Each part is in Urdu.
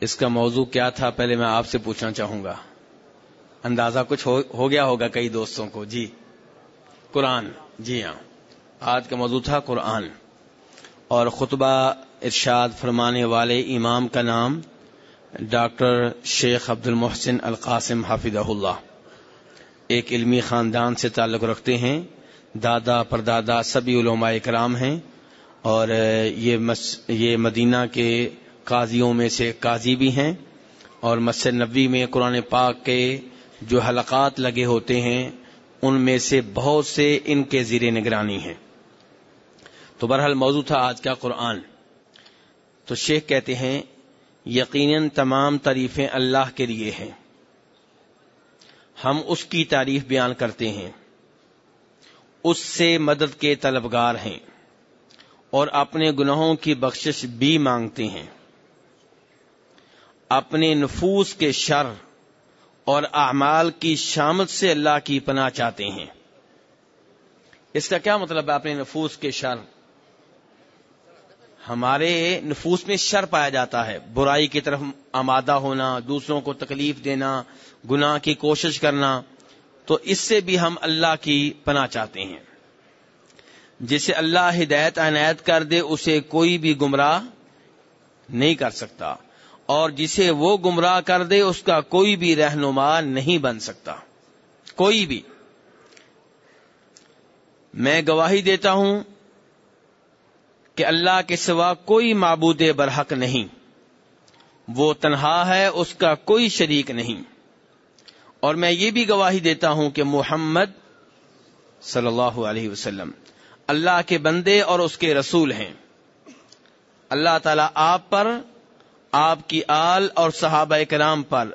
اس کا موضوع کیا تھا پہلے میں آپ سے پوچھنا چاہوں گا۔ اندازہ کچھ ہو گیا ہوگا کئی دوستوں کو۔ جی۔ قرآن۔ جی ہاں۔ آج کا موضوع تھا قرآن۔ اور خطبہ ارشاد فرمانے والے امام کا نام ڈاکٹر شیخ عبد المحسن القاسم حافظ اللہ۔ ایک علمی خاندان سے تعلق رکھتے ہیں۔ دادا، پردادا سبھی علماء کرام ہیں۔ اور یہ مس، یہ مدینہ کے قاضیوں میں سے قاضی بھی ہیں اور مسجد نبی میں قرآن پاک کے جو حلقات لگے ہوتے ہیں، ان میں سے بہت سے ان کے زیر نگرانی ہیں۔ تو برحال موضوع تھا آج کا قرآن۔ تو شیخ کہتے ہیں، یقیناً تمام تعریفیں اللہ کے لیے ہیں۔ ہم اس کی تعریف بیان کرتے ہیں۔ اس سے مدد کے طلبگار ہیں اور اپنے گناہوں کی بخشش بھی مانگتے ہیں۔ اپنے نفوس کے شر اور اعمال کی شامت سے اللہ کی پناہ چاہتے ہیں۔ اس کا کیا مطلب ہے اپنے نفوس کے شر؟ ہمارے نفوس میں شر پایا جاتا ہے۔ برائی کی طرف آمادہ ہونا، دوسروں کو تکلیف دینا، گناہ کی کوشش کرنا، تو اس سے بھی ہم اللہ کی پناہ چاہتے ہیں۔ جسے اللہ ہدایت عنایت کر دے، اسے کوئی بھی گمراہ نہیں کر سکتا۔ اور جسے وہ گمراہ کر دے، اس کا کوئی بھی رہنما نہیں بن سکتا۔ کوئی بھی۔ میں گواہی دیتا ہوں کہ اللہ کے سوا کوئی معبود برحق نہیں۔ وہ تنہا ہے، اس کا کوئی شریک نہیں۔ اور میں یہ بھی گواہی دیتا ہوں کہ محمد صلی اللہ علیہ وسلم اللہ کے بندے اور اس کے رسول ہیں۔ اللہ تعالی آپ پر آپ کی آل اور صحابہ کرام پر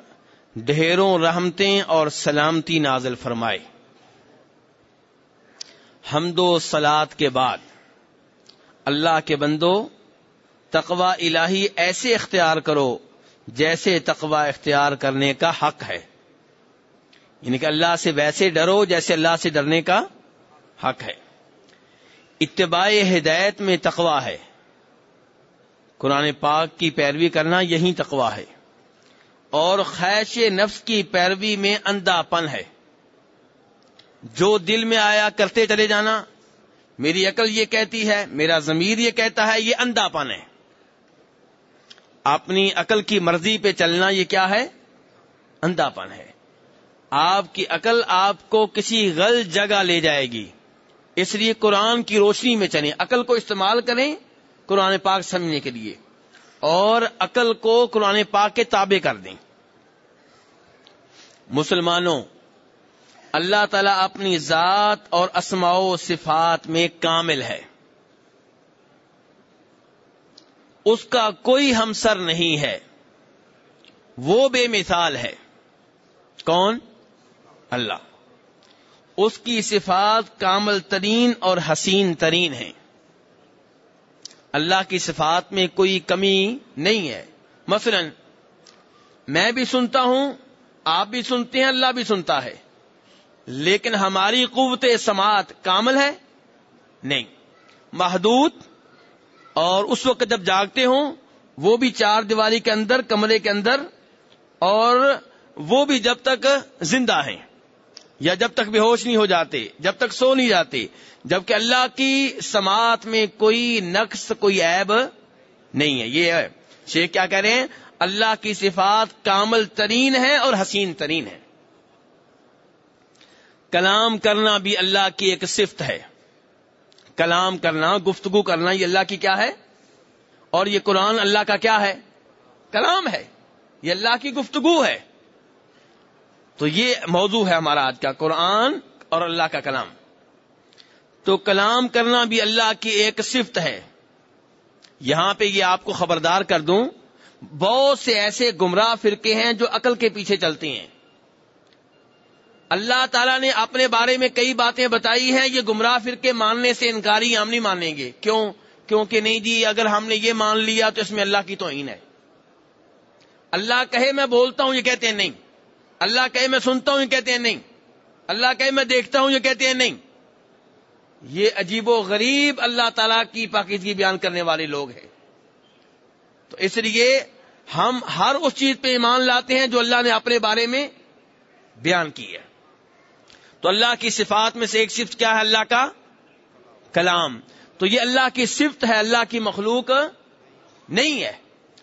ڈھیروں رحمتیں اور سلامتی نازل فرمائے۔ حمد و سلاد کے بعد اللہ کے بندو تقوا الہی ایسے اختیار کرو جیسے تقوا اختیار کرنے کا حق ہے۔ یعنی کہ اللہ سے ویسے ڈرو جیسے اللہ سے ڈرنے کا حق ہے۔ اتباع ہدایت میں تقوا ہے۔ قرآن پاک کی پیروی کرنا یہی تقوا ہے۔ اور خیش نفس کی پیروی میں اندھا پن ہے۔ جو دل میں آیا کرتے چلے جانا، میری عقل یہ کہتی ہے، میرا ضمیر یہ کہتا ہے، یہ اندھا پن ہے۔ اپنی عقل کی مرضی پہ چلنا یہ کیا ہے؟ اندھا پن ہے۔ آپ کی عقل آپ کو کسی غلط جگہ لے جائے گی۔ اس لیے قرآن کی روشنی میں چلیں، عقل کو استعمال کریں۔ قرآن پاک سمجھنے کے لیے اور عقل کو قرآن پاک کے تابع کر دیں۔ مسلمانوں، اللہ تعالی اپنی ذات اور اسماء و صفات میں کامل ہے۔ اس کا کوئی ہمسر نہیں ہے۔ وہ بے مثال ہے۔ کون؟ اللہ۔ اس کی صفات کامل ترین اور حسین ترین ہیں۔ اللہ کی صفات میں کوئی کمی نہیں ہے۔ مثلا، میں بھی سنتا ہوں، آپ بھی سنتے ہیں، اللہ بھی سنتا ہے۔ لیکن ہماری قوت سماعت کامل ہے؟ نہیں۔ محدود، اور اس وقت جب جاگتے ہوں، وہ بھی چار دیوالی کے اندر، کمرے کے اندر، اور وہ بھی جب تک زندہ ہیں۔ یا جب تک بے ہوش نہیں ہو جاتے، جب تک سو نہیں جاتے، جبکہ اللہ کی سماعت میں کوئی نقص، کوئی عیب نہیں ہے۔ یہ ہے۔ شیخ کیا کہہ رہے ہیں؟ اللہ کی صفات کامل ترین ہے اور حسین ترین ہے کلام کرنا بھی اللہ کی ایک صفت ہے۔ کلام کرنا، گفتگو کرنا، یہ اللہ کی کیا ہے؟ اور یہ قرآن اللہ کا کیا ہے؟ کلام ہے۔ یہ اللہ کی گفتگو ہے۔ تو یہ موضوع ہے ہمارا آج کا قرآن اور اللہ کا کلام۔ تو کلام کرنا بھی اللہ کی ایک صفت ہے۔ یہاں پہ یہ آپ کو خبردار کر دوں۔ بہت سے ایسے گمراہ فرقے ہیں جو عقل کے پیچھے چلتے ہیں۔ اللہ تعالیٰ نے اپنے بارے میں کئی باتیں بتائی ہیں۔ یہ گمراہ فرقے ماننے سے انکاری ہم نہیں مانیں گے۔ کیوں؟ کیونکہ نہیں جی اگر ہم نے یہ مان لیا تو اس میں اللہ کی توہین ہے۔ اللہ کہے میں بولتا ہوں، یہ کہتے ہیں نہیں۔ اللہ کہے میں سنتا ہوں یہ کہتے ہیں نہیں اللہ کہے میں دیکھتا ہوں یہ کہتے ہیں نہیں یہ عجیب و غریب اللہ تعالی کی پاکیزگی بیان کرنے والے لوگ ہیں تو اس لیے ہم ہر اس چیز پہ ایمان لاتے ہیں جو اللہ نے اپنے بارے میں بیان کی ہے تو اللہ کی صفات میں سے ایک صفت کیا ہے اللہ کا؟ کلام تو یہ اللہ کی صفت ہے اللہ کی مخلوق نہیں ہے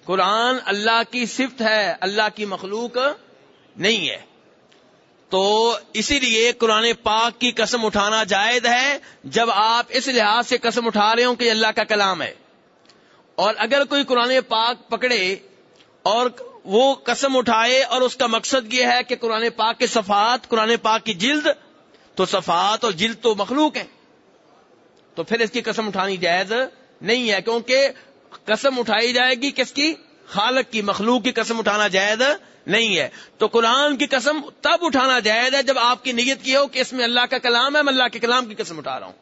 قرآن اللہ کی صفت ہے اللہ کی مخلوق نہیں ہے۔ تو اسی لیے قرآن پاک کی قسم اٹھانا جائز ہے جب آپ اس لحاظ سے قسم اٹھا رہے ہوں کہ اللہ کا کلام ہے۔ اور اگر کوئی قرآن پاک پکڑے اور وہ قسم اٹھائے اور اس کا مقصد یہ ہے کہ قرآن پاک کے صفات قرآن پاک کی جلد، تو صفات اور جلد تو مخلوق ہیں۔ تو پھر اس کی قسم اٹھانی جائز نہیں ہے، کیونکہ قسم اٹھائی جائے گی کس کی؟ خالق کی مخلوق کی قسم اٹھانا جائز نہیں ہے۔ تو قرآن کی قسم تب اٹھانا جائز ہے جب آپ کی نیت کی ہو کہ اس میں اللہ کا کلام ہے، میں اللہ کے کلام کی قسم اٹھا رہا ہوں۔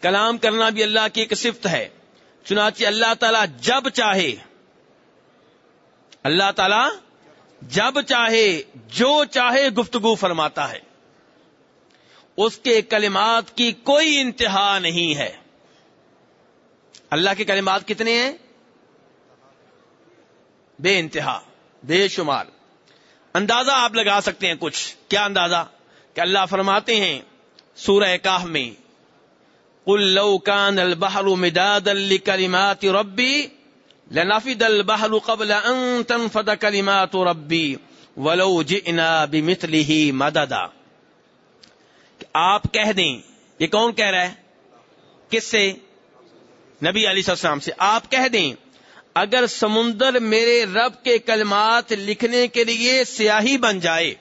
کلام کرنا بھی اللہ کی ایک صفت ہے۔ چنانچہ اللہ تعالی جب چاہے، اللہ تعالی جب چاہے، جو چاہے گفتگو فرماتا ہے۔ اس کے کلمات کی کوئی انتہا نہیں ہے۔ اللہ کے کلمات کتنے ہیں؟ بے انتہا، بے شمار۔ اندازہ آپ لگا سکتے ہیں کچھ۔ کیا اندازہ؟ کہ اللہ فرماتے ہیں سورہ کاہ میں، قل لو كان البحر مدادا لكلمات ربي لنفد البحر قبل ان تنفد كلمات ربي ولو جئنا بمثله مددا۔ آپ کہہ دیں، یہ کون کہہ رہا ہے؟ کس سے؟ نبی علی السلام سے آپ کہہ دیں، اگر سمندر میرے رب کے کلمات لکھنے کے لیے سیاہی بن جائے،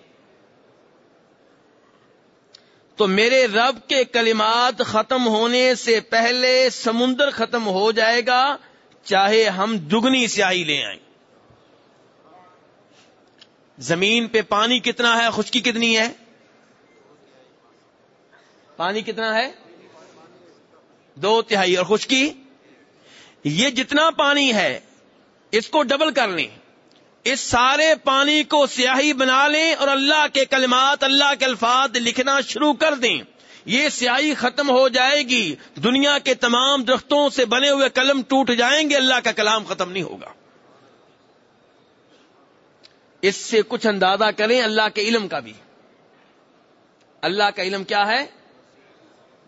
تو میرے رب کے کلمات ختم ہونے سے پہلے سمندر ختم ہو جائے گا، چاہے ہم دگنی سیاہی لے آئیں۔ زمین پہ پانی کتنا ہے، خشکی کتنی ہے؟ پانی کتنا ہے؟ دو تہائی اور خشکی؟ یہ جتنا پانی ہے، اس کو ڈبل کر لیں۔ اس سارے پانی کو سیاہی بنا لیں اور اللہ کے کلمات، اللہ کے الفاظ لکھنا شروع کر دیں۔ یہ سیاہی ختم ہو جائے گی۔ دنیا کے تمام درختوں سے بنے ہوئے قلم ٹوٹ جائیں گے۔ اللہ کا کلام ختم نہیں ہوگا۔ اس سے کچھ اندازہ کریں اللہ کے علم کا بھی۔ اللہ کا علم کیا ہے؟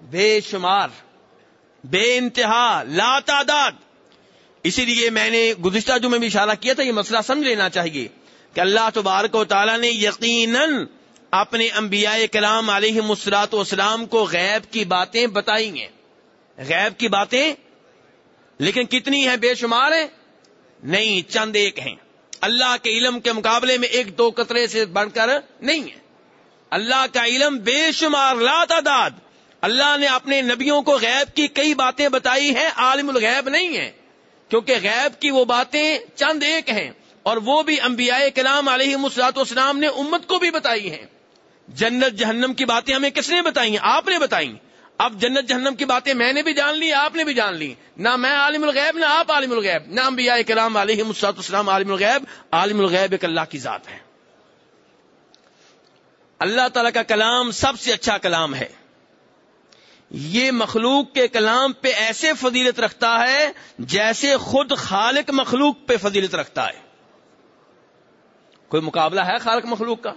بے شمار۔ بے انتہا لا تعداد اسی لیے میں نے گزشتہ جو میں بھی اشارہ کیا تھا، یہ مسئلہ سمجھ لینا چاہیے کہ اللہ تبارک و تعالیٰ نے یقیناً اپنے انبیاء کلام علیہ مسرات اسلام کو غیب کی باتیں بتائی ہیں۔ غیب کی باتیں؟ لیکن کتنی ہیں بے شمار ہیں؟ نہیں، چند ایک ہیں۔ اللہ کے علم کے مقابلے میں ایک دو قطرے سے بڑھ کر نہیں ہے اللہ کا علم بے شمار لا تعداد اللہ نے اپنے نبیوں کو غیب کی کئی باتیں بتائی ہیں، عالم الغیب نہیں ہے کیونکہ غیب کی وہ باتیں چند ایک ہیں، اور وہ بھی انبیاء کلام علیہ مسلاط اسلام نے امت کو بھی بتائی ہیں۔ جنت جہنم کی باتیں ہمیں کس نے بتائی ہیں؟ آپ نے بتائی۔ اب جنت جہنم کی باتیں میں نے بھی جان لی، آپ نے بھی جان لی۔ نہ میں عالم الغیب، نہ آپ عالم الغیب، نہ انبیاء کلام علیہ مسلاط اسلام عالم الغیب عالم الغیب ایک اللہ کی ذات ہے۔ اللہ تعالی کا کلام سب سے اچھا کلام ہے۔ یہ مخلوق کے کلام پہ ایسے فضیلت رکھتا ہے جیسے خود خالق مخلوق پہ فضیلت رکھتا ہے۔ کوئی مقابلہ ہے خالق مخلوق کا؟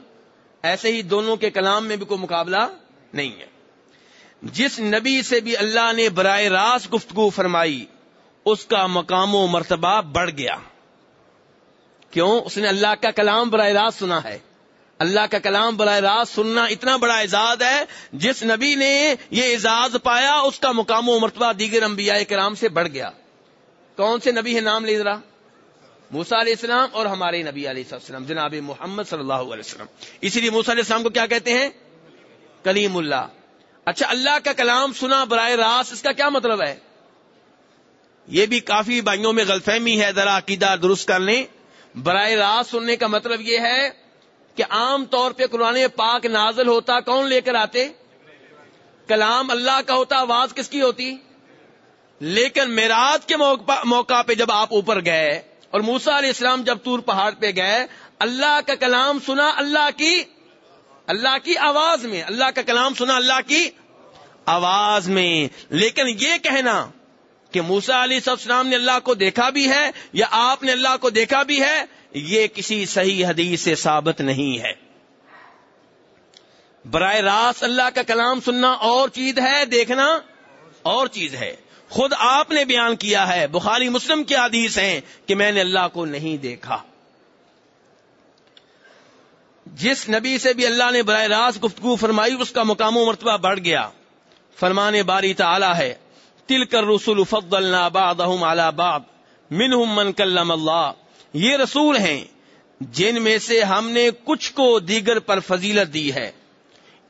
ایسے ہی دونوں کے کلام میں بھی کوئی مقابلہ نہیں ہے۔ جس نبی سے بھی اللہ نے براہ راست گفتگو فرمائی، اس کا مقام و مرتبہ بڑھ گیا۔ کیوں؟ اس نے اللہ کا کلام براہ راست سنا ہے۔ اللہ کا کلام براہ راست سننا اتنا بڑا اعزاز ہے، جس نبی نے یہ اعزاز پایا، اس کا مقام و مرتبہ دیگر انبیاء کرام سے بڑھ گیا۔ کون سے نبی ہے نام لے ذرا؟ موسا علیہ السلام اور ہمارے نبی علیہ السلام جناب محمد صلی اللہ علیہ وسلم۔ اسی لیے موسا علیہ السلام کو کیا کہتے ہیں؟ کلیم اللہ۔ اچھا اللہ کا کلام سنا براہ راست، اس کا کیا مطلب ہے؟ یہ بھی کافی بھائیوں میں غلط فہمی ہے، ذرا عقیدہ درست کر لیں۔ براہ راست سننے کا مطلب یہ ہے کہ عام طور پہ قرآن پاک نازل ہوتا کون لے کر آتے؟ کلام اللہ کا ہوتا، آواز کس کی ہوتی؟ لیکن میرات کے موقع پہ جب آپ اوپر گئے اور موسا علیہ السلام جب تور پہاڑ پہ گئے، اللہ کا کلام سنا اللہ کی اللہ کی آواز میں، اللہ کا کلام سنا اللہ کی آواز میں۔ لیکن یہ کہنا کہ موسا علی السلام نے اللہ کو دیکھا بھی ہے یا آپ نے اللہ کو دیکھا بھی ہے، یہ کسی صحیح حدیث سے ثابت نہیں ہے۔ براہ راست اللہ کا کلام سننا اور چیز ہے، دیکھنا اور چیز ہے۔ خود آپ نے بیان کیا ہے، بخاری مسلم کی حدیث ہیں کہ میں نے اللہ کو نہیں دیکھا۔ جس نبی سے بھی اللہ نے براہ راست گفتگو فرمائی، اس کا مقام و مرتبہ بڑھ گیا۔ فرمانے باری تعالی ہے تل کر رسول فضل منہم من کلم اللہ۔ یہ رسول ہیں، جن میں سے ہم نے کچھ کو دیگر پر فضیلت دی ہے۔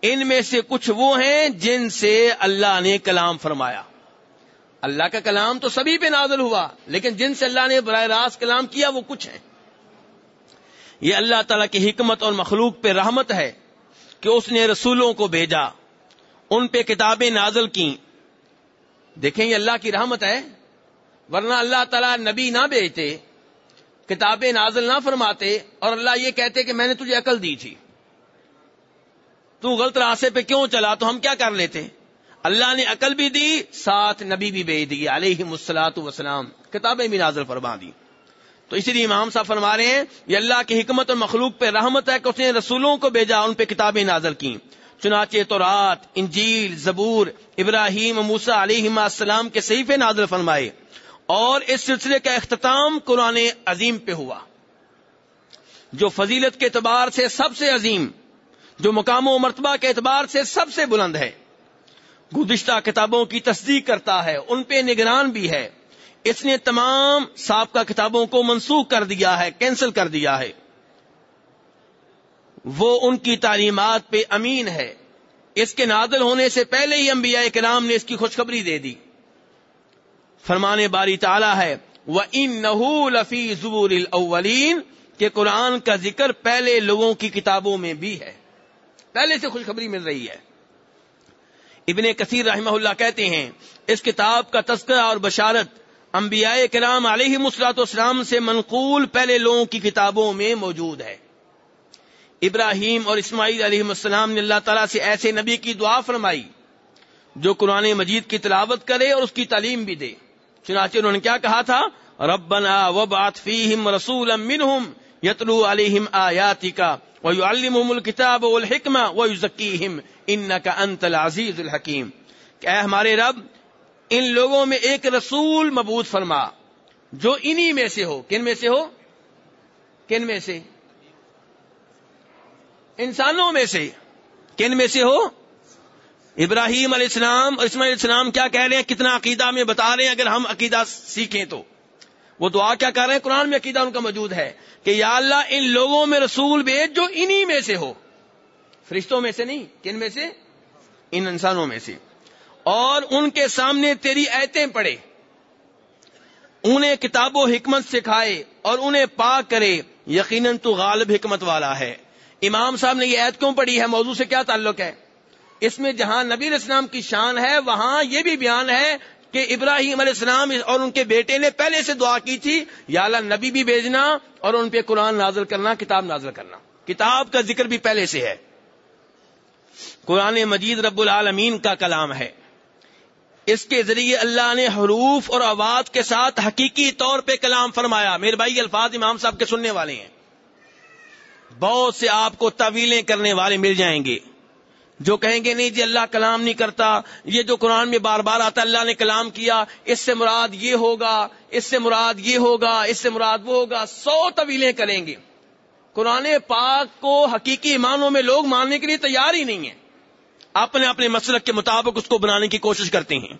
ان میں سے کچھ وہ ہیں جن سے اللہ نے کلام فرمایا۔ اللہ کا کلام تو سبھی پہ نازل ہوا، لیکن جن سے اللہ نے براہ راست کلام کیا وہ کچھ ہیں۔ یہ اللہ تعالی کی حکمت اور مخلوق پہ رحمت ہے کہ اس نے رسولوں کو بھیجا، ان پہ کتابیں نازل کی دیکھیں یہ اللہ کی رحمت ہے، ورنہ اللہ تعالیٰ نبی نہ بھیجتے، کتابیں نازل نہ فرماتے اور اللہ یہ کہتے کہ میں نے تجھے عقل دی تھی۔ تو غلط راستے پہ کیوں چلا؟ تو ہم کیا کر لیتے؟ اللہ نے عقل بھی دی، ساتھ نبی بھی بھیج دی علیہ مسلاط وسلام کتابیں بھی نازل فرما دی۔ تو اسی لیے امام صاحب فرما رہے ہیں، یہ اللہ کی حکمت اور مخلوق پہ رحمت ہے کہ اس نے رسولوں کو بھیجا، ان پہ کتابیں نازل کی چنانچہ تورات، انجیل، زبور، ابراہیم موسا علیہ السلام کے صحیفے نازل فرمائے اور اس سلسلے کا اختتام قرآن عظیم پہ ہوا۔ جو فضیلت کے اعتبار سے سب سے عظیم، جو مقام و مرتبہ کے اعتبار سے سب سے بلند ہے، گزشتہ کتابوں کی تصدیق کرتا ہے، ان پہ نگران بھی ہے۔ اس نے تمام سابقہ کتابوں کو منسوخ کر دیا ہے، کینسل کر دیا ہے۔ وہ ان کی تعلیمات پہ امین ہے۔ اس کے نادل ہونے سے پہلے ہی انبیاء کرام نے اس کی خوشخبری دے دی۔ فرمانے باری تعالی ہے وہ ان لفی زبور الاولین کہ قرآن کا ذکر پہلے لوگوں کی کتابوں میں بھی ہے۔ پہلے سے خوشخبری مل رہی ہے۔ ابن کثیر رحمہ اللہ کہتے ہیں، اس کتاب کا تذکرہ اور بشارت انبیاء کرام علیہ مسلاط اسلام سے منقول پہلے لوگوں کی کتابوں میں موجود ہے۔ ابراہیم اور اسماعیل علیہ السلام نے اللہ تعالیٰ سے ایسے نبی کی دعا فرمائی جو قرآن مجید کی تلاوت کرے اور اس کی تعلیم بھی دے۔ چنانچہ انہوں نے کیا کہا تھا؟ ربنا وبعث فیہم رسولا منہم یتلو علیہم آیاتکا ویعلمہم الکتاب والحکمہ ویزکیہم انکا انت العزیز الحکیم۔ کہ اے ہمارے رب، ان لوگوں میں ایک رسول مبوط فرما، جو انہی میں سے ہو۔ کن میں سے ہو؟ کن میں سے؟ انسانوں میں سے، کن میں سے ہو؟ ابراہیم علیہ السلام اور اسماعیل علیہ السلام کیا کہہ رہے ہیں؟ کتنا عقیدہ میں بتا رہے ہیں؟ اگر ہم عقیدہ سیکھیں تو۔ وہ دعا کیا کر رہے ہیں؟ قرآن میں عقیدہ ان کا موجود ہے کہ یا اللہ ان لوگوں میں رسول بھیج جو انہی میں سے ہو۔ فرشتوں میں سے نہیں، کن میں سے؟ ان انسانوں میں سے۔ اور ان کے سامنے تیری ایتیں پڑے انہیں کتاب و حکمت سکھائے اور انہیں پاک کرے۔ یقیناً تو غالب حکمت والا ہے۔ امام صاحب نے یہ عید کیوں پڑھی ہے؟ موضوع سے کیا تعلق ہے؟ اس میں جہاں نبی علیہ السلام کی شان ہے، وہاں یہ بھی بیان ہے کہ ابراہیم علیہ السلام اور ان کے بیٹے نے پہلے سے دعا کی تھی، یا اللہ نبی بھی بھیجنا اور ان پہ قرآن نازل کرنا، کتاب نازل کرنا۔ کتاب کا ذکر بھی پہلے سے ہے۔ قرآن مجید رب العالمین کا کلام ہے۔ اس کے ذریعے اللہ نے حروف اور آواز کے ساتھ حقیقی طور پہ کلام فرمایا۔ میرے بھائی الفاظ امام صاحب کے سننے والے ہیں۔ بہت سے آپ کو طویلیں کرنے والے مل جائیں گے۔ جو کہیں گے نہیں جی اللہ کلام نہیں کرتا، یہ جو قرآن میں بار بار آتا اللہ نے کلام کیا، اس سے مراد یہ ہوگا، اس سے مراد یہ ہوگا، اس سے مراد وہ ہوگا، سو طویلیں کریں گے۔ قرآن پاک کو حقیقی معنوں میں لوگ ماننے کے لیے تیار ہی نہیں ہے اپنے اپنے مسلک کے مطابق اس کو بنانے کی کوشش کرتے ہیں۔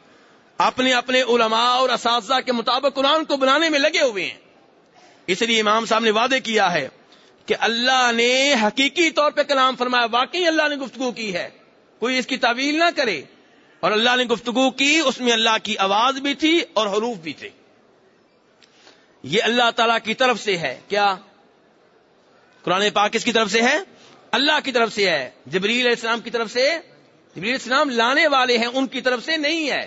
اپنے اپنے علماء اور اساتذہ کے مطابق قرآن کو بنانے میں لگے ہوئے ہیں۔ اس لیے امام صاحب نے وعدے کیا ہے۔ کہ اللہ نے حقیقی طور پہ کلام فرمایا، واقعی اللہ نے گفتگو کی ہے۔ کوئی اس کی تعویل نہ کرے۔ اور اللہ نے گفتگو کی، اس میں اللہ کی آواز بھی تھی اور حروف بھی تھے۔ یہ اللہ تعالی کی طرف سے ہے۔ کیا قرآن پاک کس کی طرف سے ہے؟ اللہ کی طرف سے ہے۔ جبریل علیہ السلام کی طرف سے۔ جبریل علیہ السلام لانے والے ہیں، ان کی طرف سے نہیں ہے۔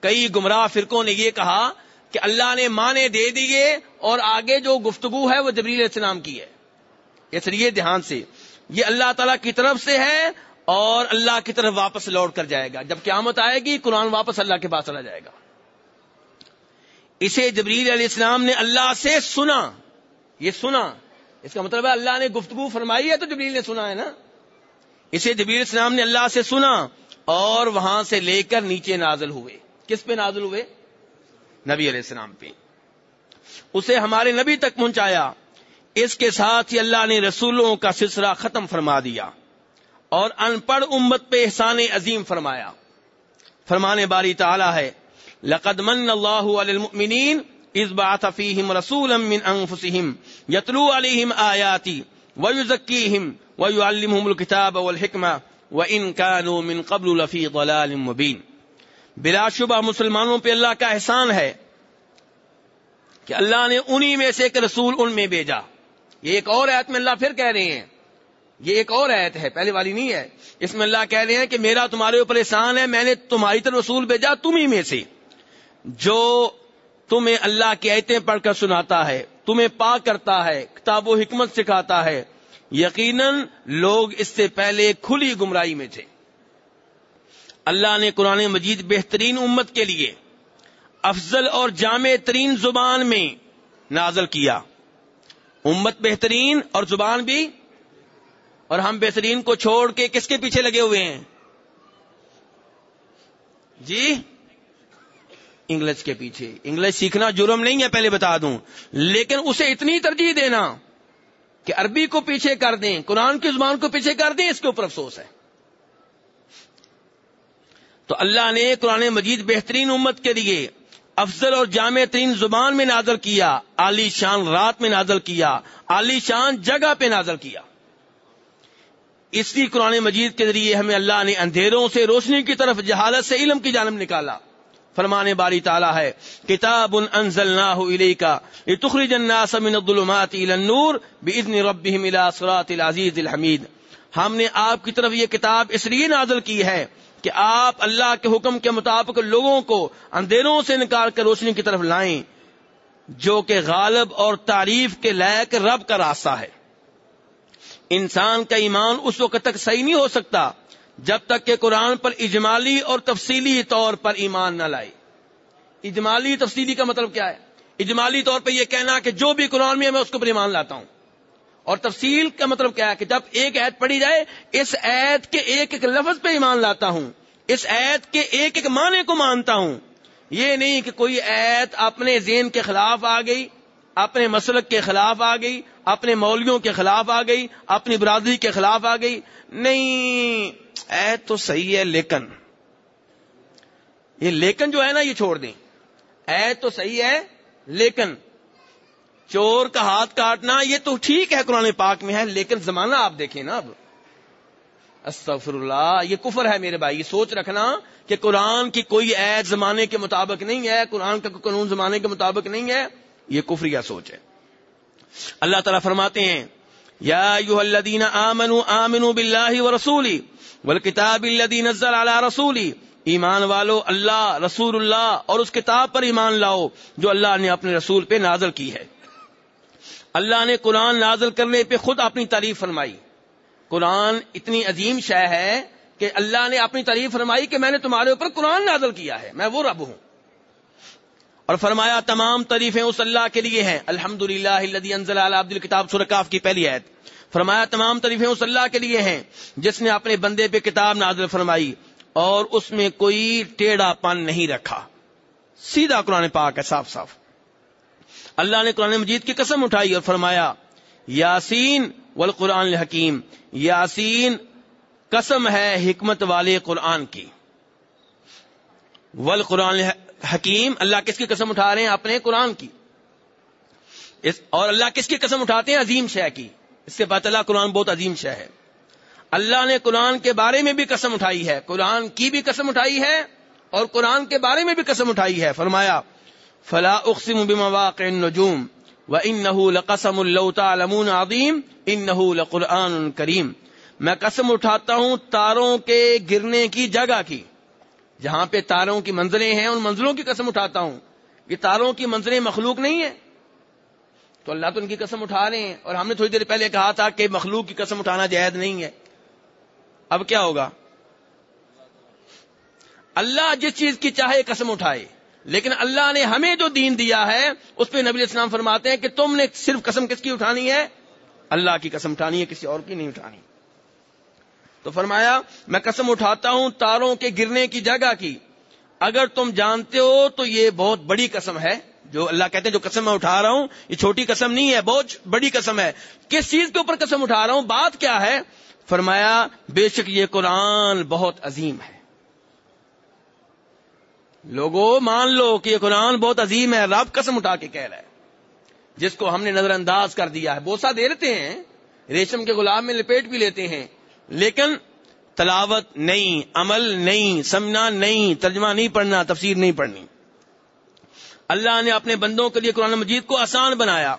کئی گمراہ فرقوں نے یہ کہا کہ اللہ نے مانے دے دیے اور آگے جو گفتگو ہے وہ جبریل علیہ السلام کی ہے۔ یعنی اس لیے دھیان سے، یہ اللہ تعالی کی طرف سے ہے اور اللہ کی طرف واپس لوٹ کر جائے گا۔ جب قیامت آئے گی، قرآن واپس اللہ کے پاس چلا جائے گا۔ اسے جبریل علیہ السلام نے اللہ سے سنا۔ یہ سنا۔ اس کا مطلب ہے اللہ نے گفتگو فرمائی ہے تو جبریل نے سنا ہے نا۔ اسے جبریل السلام نے اللہ سے سنا اور وہاں سے لے کر نیچے نازل ہوئے۔ کس پہ نازل ہوئے؟ نبی علیہ السلام پہ۔ اسے ہمارے نبی تک پہنچایا۔ اس کے ساتھ ہی اللہ نے رسولوں کا سلسلہ ختم فرما دیا اور ان پڑھ امت پہ احسان عظیم فرمایا۔ فرمانے باری تعالی ہے، لقد من اللہ علی المؤمنین اذ بعث فیہم رسولا من انفسہم یتلو علیہم آیاتی ویزکیہم ویعلمہم الكتاب والحکمہ وان كانوا من قبل لفی ضلال مبین۔ بلا شبہ مسلمانوں پہ اللہ کا احسان ہے کہ اللہ نے انہی میں سے ایک رسول ان میں بھیجا۔ یہ ایک اور ایت میں اللہ پھر کہہ رہے ہیں۔ یہ ایک اور ایت ہے پہلے والی نہیں ہے۔ اس میں اللہ کہہ رہے ہیں کہ میرا تمہارے اوپر احسان ہے، میں نے تمہاری طرف رسول بھیجا تمہیں میں سے۔ جو تمہیں اللہ کی ایتیں پڑھ کر سناتا ہے، تمہیں پاک کرتا ہے، کتاب و حکمت سکھاتا ہے، یقیناً لوگ اس سے پہلے کھلی گمراہی میں تھے۔ اللہ نے قرآن مجید بہترین امت کے لیے افضل اور جامع ترین زبان میں نازل کیا۔ امت بہترین اور زبان بھی اور ہم بہترین کو چھوڑ کے کس کے پیچھے لگے ہوئے ہیں؟ جی؟ انگلش کے پیچھے۔ انگلش سیکھنا جرم نہیں ہے، پہلے بتا دوں۔ لیکن اسے اتنی ترجیح دینا کہ عربی کو پیچھے کر دیں، قرآن کی زبان کو پیچھے کر دیں، اس کے اوپر افسوس ہے۔ تو اللہ نے قرآن مجید بہترین امت کے لیے افضل اور جامع ترین زبان میں نازل کیا، عالی شان رات میں نازل کیا، عالی شان جگہ پہ نازل کیا۔ اسی قرآن مجید کے ذریعے ہمیں اللہ نے اندھیروں سے روشنی کی طرف جہالت سے علم کی جانب نکالا۔ فرمانے باری تعالیٰ ہے، کتاب انزلناہ الیکا لتخرج الناس من الظلمات الى النور باذن ربهم الى صراط العزیز الحمید۔ ہم نے آپ کی طرف یہ کتاب اس لیے نازل کی ہے کہ آپ اللہ کے حکم کے مطابق لوگوں کو اندھیروں سے نکال کر روشنی کی طرف لائیں، جو کہ غالب اور تعریف کے لائق رب کا راستہ ہے۔ انسان کا ایمان اس وقت تک صحیح نہیں ہو سکتا جب تک کہ قرآن پر اجمالی اور تفصیلی طور پر ایمان نہ لائے۔ اجمالی تفصیلی کا مطلب کیا ہے؟ اجمالی طور پہ یہ کہنا کہ جو بھی قرآن میں میں اس کو پر ایمان لاتا ہوں۔ اور تفصیل کا مطلب کیا ہے کہ جب ایک عید پڑھی جائے، اس عید کے ایک ایک لفظ پہ ایمان لاتا ہوں۔ اس عید کے ایک ایک معنی کو مانتا ہوں۔ یہ نہیں کہ کوئی عید اپنے ذہن کے خلاف آ گئی، اپنے مسلک کے خلاف آ گئی، اپنے مولویوں کے خلاف آ گئی، اپنی برادری کے خلاف آ گئی۔ نہیں عید تو صحیح ہے، لیکن۔ یہ لیکن جو ہے نا، یہ چھوڑ دیں۔ عید تو صحیح ہے، لیکن۔ چور کا ہاتھ کاٹنا، یہ تو ٹھیک ہے، قرآن پاک میں ہے، لیکن زمانہ آپ دیکھیں نا اب۔ استغفر اللہ یہ کفر ہے میرے بھائی، یہ سوچ رکھنا کہ قرآن کی کوئی عید زمانے کے مطابق نہیں ہے، قرآن کا قانون زمانے کے مطابق نہیں ہے، یہ کفری سوچ ہے۔ اللہ تعالیٰ فرماتے ہیں، یا الذین آمنوا آمنوا باللہ ورسولی والکتاب الذی نزل علی رسولی، ایمان والو، اللہ رسول اللہ اور اس کتاب پر ایمان لاؤ جو اللہ نے اپنے رسول پہ نازل کی ہے۔ اللہ نے قرآن نازل کرنے پہ خود اپنی تعریف فرمائی۔ قرآن اتنی عظیم شے ہے کہ اللہ نے اپنی تعریف فرمائی کہ میں نے تمہارے اوپر قرآن نازل کیا ہے، میں وہ رب ہوں۔ اور فرمایا، تمام تعریفیں اس اللہ کے لیے ہیں۔ الحمد للہ عبد الکتاب سرکاف کی پہلی عید فرمایا، تمام تعریفیں اس اللہ کے لیے ہیں جس نے اپنے بندے پہ کتاب نازل فرمائی اور اس میں کوئی ٹیڑھا پن نہیں رکھا۔ سیدھا قرآن پاک ہے، صاف صاف۔ اللہ نے قرآن مجید کی قسم اٹھائی اور فرمایا، یاسین والقرآن الحکیم، یاسین قسم ہے حکمت والے قرآن کی۔ ول قرآن حکیم اللہ کس کی قسم اٹھا رہے ہیں؟ اپنے قرآن کی۔ اور اللہ کس کی قسم اٹھاتے ہیں؟ عظیم شہ کی۔ اس سے بات اللہ قرآن بہت عظیم شہ ہے۔ اللہ نے قرآن کے بارے میں بھی قسم اٹھائی ہے۔ قرآن کی بھی قسم اٹھائی ہے اور قرآن کے بارے میں بھی قسم اٹھائی ہے۔ فرمایا، فلا اقسم بمواقع النجوم وانه لقسم لو تعلمون عظیم انه لقران کریم میں قسم اٹھاتا ہوں تاروں کے گرنے کی جگہ کی۔ جہاں پہ تاروں کی منزلیں ہیں، ان منزلوں کی قسم اٹھاتا ہوں۔ یہ تاروں کی منزلیں مخلوق نہیں ہیں۔ تو اللہ تو ان کی قسم اٹھا رہے ہیں۔ اور ہم نے تھوڑی دیر پہلے کہا تھا کہ مخلوق کی قسم اٹھانا جائز نہیں ہے۔ اب کیا ہوگا؟ اللہ جس چیز کی چاہے قسم اٹھائے۔ لیکن اللہ نے ہمیں جو دین دیا ہے، اس پہ نبی اسلام فرماتے ہیں کہ تم نے صرف قسم کس کی اٹھانی ہے؟ اللہ کی قسم اٹھانی ہے، کسی اور کی نہیں اٹھانی۔ تو فرمایا، میں قسم اٹھاتا ہوں تاروں کے گرنے کی جگہ کی۔ اگر تم جانتے ہو تو یہ بہت بڑی قسم ہے۔ جو اللہ کہتے ہیں، جو قسم میں اٹھا رہا ہوں، یہ چھوٹی قسم نہیں ہے، بہت بڑی قسم ہے۔ کس چیز کے اوپر قسم اٹھا رہا ہوں؟ بات کیا ہے؟ فرمایا، بے شک یہ قرآن بہت عظیم ہے۔ لوگوں مان لو کہ یہ قرآن بہت عظیم ہے، رب قسم اٹھا کے کہہ رہا ہے۔ جس کو ہم نے نظر انداز کر دیا ہے۔ بوسا دے لیتے ہیں، ریشم کے گلاب میں لپیٹ بھی لیتے ہیں۔ لیکن تلاوت نہیں، عمل نہیں سمنا نہیں، ترجمہ نہیں پڑھنا، تفسیر نہیں پڑھنی۔ اللہ نے اپنے بندوں کے لیے قرآن مجید کو آسان بنایا۔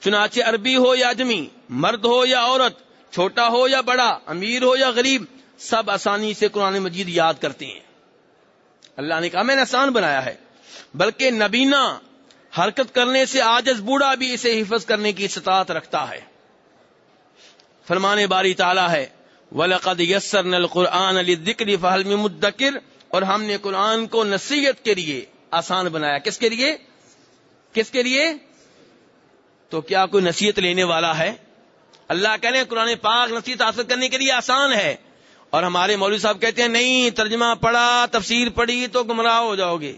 چنانچہ عربی ہو یا اجمی، مرد ہو یا عورت، چھوٹا ہو یا بڑا، امیر ہو یا غریب، سب آسانی سے قرآن مجید یاد کرتے ہیں۔ اللہ نے کہا میں نے آسان بنایا ہے۔ بلکہ نبینا حرکت کرنے سے آجز بوڑھا بھی اسے حفظ کرنے کی استطاعت رکھتا ہے۔ فرمانے باری تعالیٰ ہے، ولقد یسر نل قرآن علی ذکری فہل مدکر اور ہم نے قرآن کو نصیحت کے لیے آسان بنایا۔ کس کے لیے؟ کس کے لیے؟ تو کیا کوئی نصیحت لینے والا ہے؟ اللہ کہہ رہے ہیں قرآن پاک نصیحت حاصل کرنے کے لیے آسان ہے۔ اور ہمارے مولوی صاحب کہتے ہیں، نہیں، ترجمہ پڑھا، تفسیر پڑھی تو گمراہ ہو جاؤ گے۔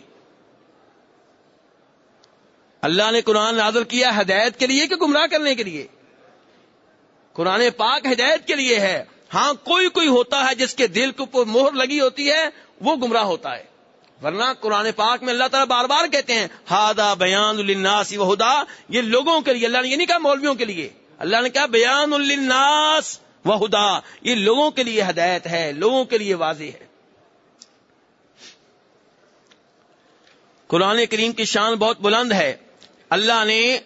اللہ نے قرآن نازل کیا ہدایت کے لیے کہ گمراہ کرنے کے لیے؟ قرآن پاک ہدایت کے لیے ہے۔ ہاں کوئی کوئی ہوتا ہے جس کے دل کو مہر لگی ہوتی ہے، وہ گمراہ ہوتا ہے۔ ورنہ قرآن پاک میں اللہ تعالیٰ بار بار کہتے ہیں ہادا بیان الناس وہدا یہ لوگوں کے لیے، اللہ نے یہ نہیں کہا مولویوں کے لیے۔ اللہ نے کہا بیان الناس وہدا یہ لوگوں کے لیے ہدایت ہے، لوگوں کے لیے واضح ہے۔ قرآن کریم کی شان بہت بلند ہے۔ اللہ نے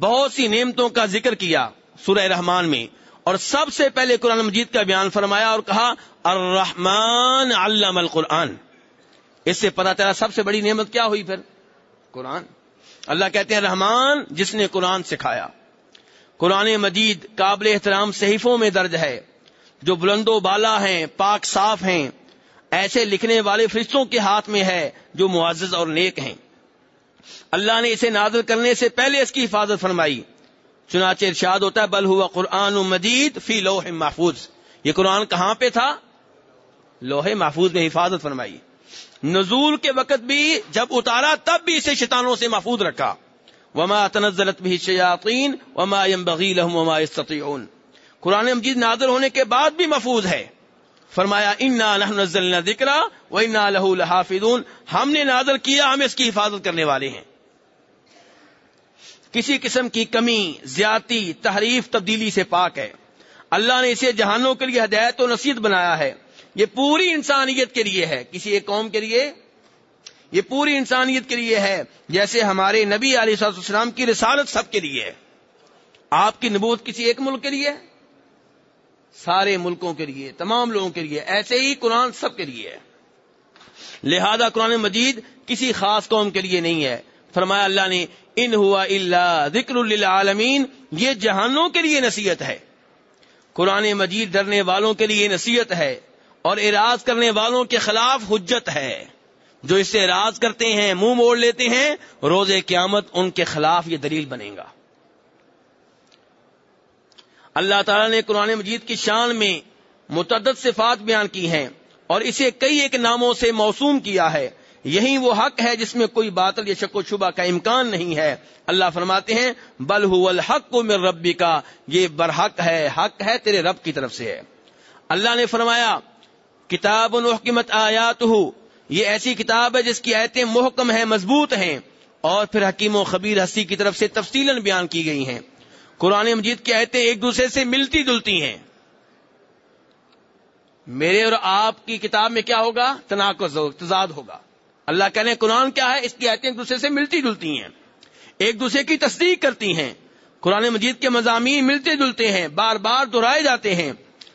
بہت سی نعمتوں کا ذکر کیا سورہ رحمان میں۔ اور سب سے پہلے قرآن مجید کا بیان فرمایا اور کہا، الرحمن علم القرآن۔ اس سے پتا چلا سب سے بڑی نعمت کیا ہوئی پھر؟ قرآن۔ اللہ کہتے ہیں، رحمان جس نے قرآن سکھایا۔ قرآن مجید قابل احترام صحیفوں میں درج ہے، جو بلند و بالا ہیں، پاک صاف ہیں۔ ایسے لکھنے والے فرشتوں کے ہاتھ میں ہے جو معزز اور نیک ہیں۔ اللہ نے اسے نازل کرنے سے پہلے اس کی حفاظت فرمائی۔ چنانچہ ارشاد ہوتا ہے، بل ہوا قرآن مجید فی لوح محفوظ۔ یہ قرآن کہاں پہ تھا؟ لوہے محفوظ میں حفاظت فرمائی۔ نزول کے وقت بھی جب اتارا، تب بھی اسے شیطانوں سے محفوظ رکھا۔ وما تنزلت بھی شیاطین وما ينبغي لهم وما يستطيعون۔ قرآن مجید نازل ہونے کے بعد بھی محفوظ ہے۔ فرمایا، انا نحن نزلنا ذکر و انا له لحافظون۔ ہم نے نازل کیا، ہم اس کی حفاظت کرنے والے ہیں۔ کسی قسم کی کمی، زیادتی، تحریف تبدیلی سے پاک ہے۔ اللہ نے اسے جہانوں کے لیے ہدایت و نصیحت بنایا ہے۔ یہ پوری انسانیت کے لیے ہے۔ کسی ایک قوم کے لیے یہ پوری انسانیت کے لیے ہے، جیسے ہمارے نبی علیہ السلام کی رسالت سب کے لیے ہے۔ آپ کی نبوت کسی ایک ملک کے لیے سارے ملکوں کے لیے، تمام لوگوں کے لیے، ایسے ہی قرآن سب کے لیے ہے۔ لہذا قرآن مجید کسی خاص قوم کے لیے نہیں ہے۔ فرمایا اللہ نے، ان ہوا اللہ ذکر للعالمین، یہ جہانوں کے لیے نصیحت ہے۔ قرآن مجید ڈرنے والوں کے لیے نصیحت ہے اور اراض کرنے والوں کے خلاف حجت ہے۔ جو اس سے اراض کرتے ہیں، منہ موڑ لیتے ہیں، روز قیامت ان کے خلاف یہ دلیل بنے گا۔ اللہ تعالی نے قرآن مجید کی شان میں متعدد صفات بیان کی ہیں اور اسے کئی ایک ناموں سے موسوم کیا ہے۔ یہی وہ حق ہے جس میں کوئی باطل یا شک و شبہ کا امکان نہیں ہے۔ اللہ فرماتے ہیں، بل ہو الحق کو میرے ربی کا یہ برحق ہے، حق ہے تیرے رب کی طرف سے۔ ہے اللہ نے فرمایا، کتاب الحکمت آیات ہو یہ ایسی کتاب ہے جس کی آیتیں محکم ہیں، مضبوط ہیں۔ اور پھر حکیم و خبیر ہستی کی طرف سے تفصیل بیان کی گئی ہیں۔ قرآن مجید کی آیتیں ایک دوسرے سے ملتی جلتی ہیں۔ میرے اور آپ کی کتاب میں کیا ہوگا؟ تناقض تضاد ہوگا۔ اللہ کہنے قرآن کیا ہے؟ اس کی آیتیں ایک دوسرے سے ملتی جلتی ہیں۔ ایک دوسرے کی تصدیق کرتی ہیں۔ قرآن مجید کے مضامین ملتے جلتے ہیں، بار بار دہرائے جاتے ہیں۔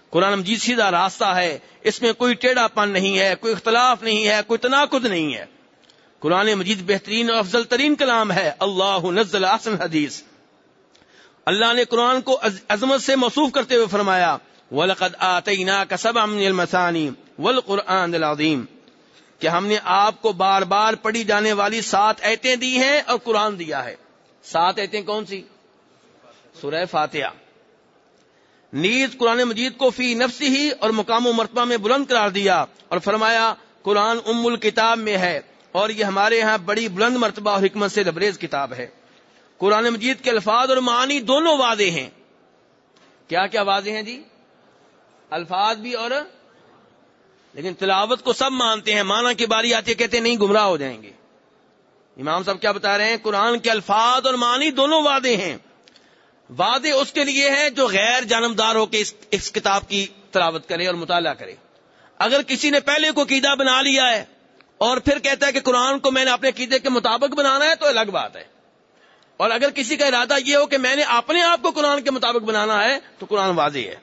قرآن مجید سیدھا راستہ ہے، اس میں کوئی ٹیڑھا پن نہیں ہے، کوئی اختلاف نہیں ہے، کوئی تناقض نہیں ہے۔ قرآن مجید بہترین اور افضل ترین کلام ہے، اللہ نزل احسن حدیث۔ اللہ نے قرآن کو عظمت سے موصوف کرتے ہوئے فرمایا، ولقد آتینا کا سب امن المسانی ولقرآن العظیم کہ ہم نے آپ کو بار بار پڑھی جانے والی سات ایتیں دی ہیں اور قرآن دیا ہے۔ سات ایتیں کون سی؟ سورہ فاتحہ۔ نیز قرآن مجید کو فی نفسی ہی اور مقام و مرتبہ میں بلند قرار دیا اور فرمایا، قرآن ام الکتاب میں ہے اور یہ ہمارے ہاں بڑی بلند مرتبہ اور حکمت سے لبریز کتاب ہے۔ قرآن مجید کے الفاظ اور معنی دونوں واضح ہیں۔ کیا کیا واضح ہیں جی؟ الفاظ بھی اور لیکن تلاوت کو سب مانتے ہیں مانا کی باری آتی ہے، کہتے ہیں نہیں، گمراہ ہو جائیں گے۔ امام صاحب کیا بتا رہے ہیں؟ قرآن کے الفاظ اور معنی دونوں وعدے ہیں۔ وعدے اس کے لیے ہیں جو غیر جانبدار ہو کے اس اس کتاب کی تلاوت کرے اور مطالعہ کرے۔ اگر کسی نے پہلے کو قیدا بنا لیا ہے اور پھر کہتا ہے کہ قرآن کو میں نے اپنے قیدے کے مطابق بنانا ہے تو الگ بات ہے۔ اور اگر کسی کا ارادہ یہ ہو کہ میں نے اپنے آپ کو قرآن کے مطابق بنانا ہے تو قرآن واضح ہے۔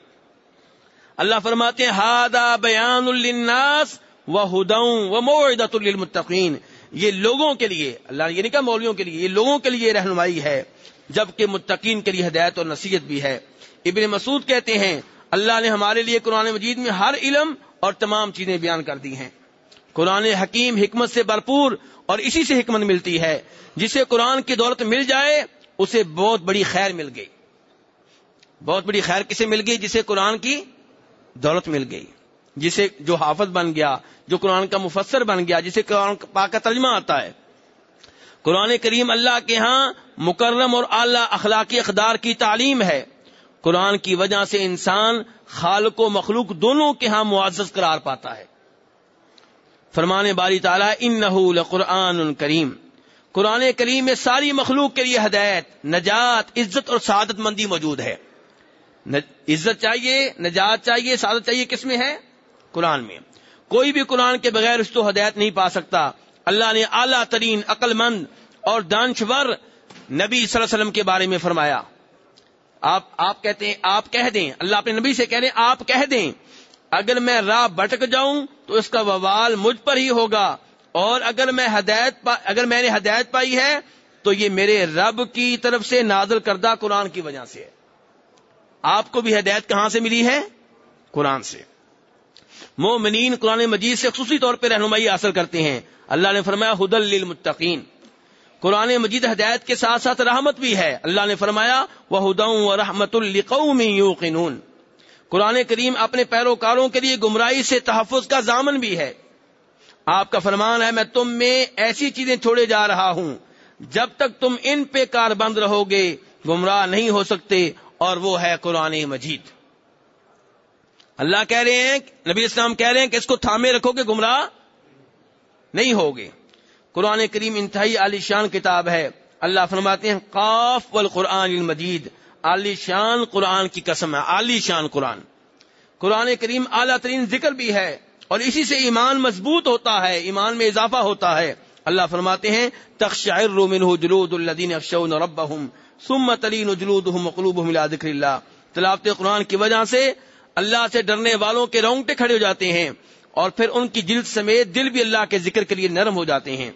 اللہ فرماتے ہیں ہادا بیان الناس و ہداؤں و معدت للمتقین۔ یہ لوگوں کے لیے، اللہ یہ نہیں کہا مولویوں کے لیے، یہ لوگوں کے لیے رہنمائی ہے۔ جبکہ متقین کے لیے ہدایت اور نصیحت بھی ہے۔ ابن مسعود کہتے ہیں، اللہ نے ہمارے لیے قرآن مجید میں ہر علم اور تمام چیزیں بیان کر دی ہیں۔ قرآن حکیم حکمت سے بھرپور اور اسی سے حکمت ملتی ہے۔ جسے قرآن کی دولت مل جائے، اسے بہت بڑی خیر مل گئی۔ بہت بڑی خیر کسے مل گئی؟ جسے قرآن کی دولت مل گئی۔ جسے جو حافظ بن گیا، جو قرآن کا مفسر بن گیا، جسے قرآن پاک کا ترجمہ آتا ہے۔ قرآن کریم اللہ کے ہاں مکرم اور اعلی اخلاقی اقدار کی تعلیم ہے۔ قرآن کی وجہ سے انسان خالق و مخلوق دونوں کے ہاں معزز قرار پاتا ہے۔ فرمان باری تعالیٰ ان نہ قرآن کریم۔ قرآن کریم میں ساری مخلوق کے لیے ہدایت، نجات، عزت اور سعادت مندی موجود ہے۔ عزت چاہیے، نجات چاہیے، سعادت چاہیے کس میں ہے؟ قرآن میں۔ کوئی بھی قرآن کے بغیر اس کو ہدایت نہیں پا سکتا۔ اللہ نے اعلیٰ ترین عقل مند اور دانشور نبی صلی اللہ علیہ وسلم کے بارے میں فرمایا۔ آپ آپ کہتے ہیں، آپ کہہ دیں۔ اللہ اپنے نبی سے کہہ دیں آپ کہہ دیں۔ اگر میں راہ بٹک جاؤں تو اس کا ووال مجھ پر ہی ہوگا۔ اور اگر میں ہدایت پا، اگر میں نے ہدایت پائی ہے تو یہ میرے رب کی طرف سے نازل کردہ قرآن کی وجہ سے ہے۔ آپ کو بھی ہدایت کہاں سے ملی ہے؟ قرآن سے۔ مومنین قرآن مجید سے خصوصی طور پہ رہنمائی حاصل کرتے ہیں۔ اللہ نے فرمایا حدل للمتقین. قرآن مجید ہدایت کے ساتھ ساتھ رحمت بھی ہے۔ اللہ نے فرمایا وہ ہداؤں و رحمت القوم یوقنون قرآن کریم اپنے پیروکاروں کے لیے گمراہی سے تحفظ کا ضامن بھی ہے۔ آپ کا فرمان ہے، میں تم میں ایسی چیزیں چھوڑے جا رہا ہوں۔ جب تک تم ان پہ کار بند رہو گے گمراہ نہیں ہو سکتے۔ اور وہ ہے قرآن مجید۔ اللہ کہہ رہے ہیں، نبی اسلام کہہ رہے ہیں کہ اس کو تھامے رکھو گے گمراہ نہیں ہوگے۔ قرآن کریم انتہائی عالی شان کتاب ہے۔ اللہ فرماتے ہیں، قاف والقرآن المجید۔ عالی شان قرآن کی قسم ہے۔ عالی شان قرآن۔ قرآن کریم اعلیٰ ترین ذکر بھی ہے اور اسی سے ایمان مضبوط ہوتا ہے، ایمان میں اضافہ ہوتا ہے۔ اللہ فرماتے ہیں تخشعر منه جلود الذين يخشون ربهم ثم تلين جلودهم وقلوبهم الى ذکر اللہ۔ تلاوت قرآن کی وجہ سے اللہ سے ڈرنے والوں کے رونگٹے کھڑے ہو جاتے ہیں۔ اور پھر ان کی جلد سمیت دل بھی اللہ کے ذکر کے لیے نرم ہو جاتے ہیں۔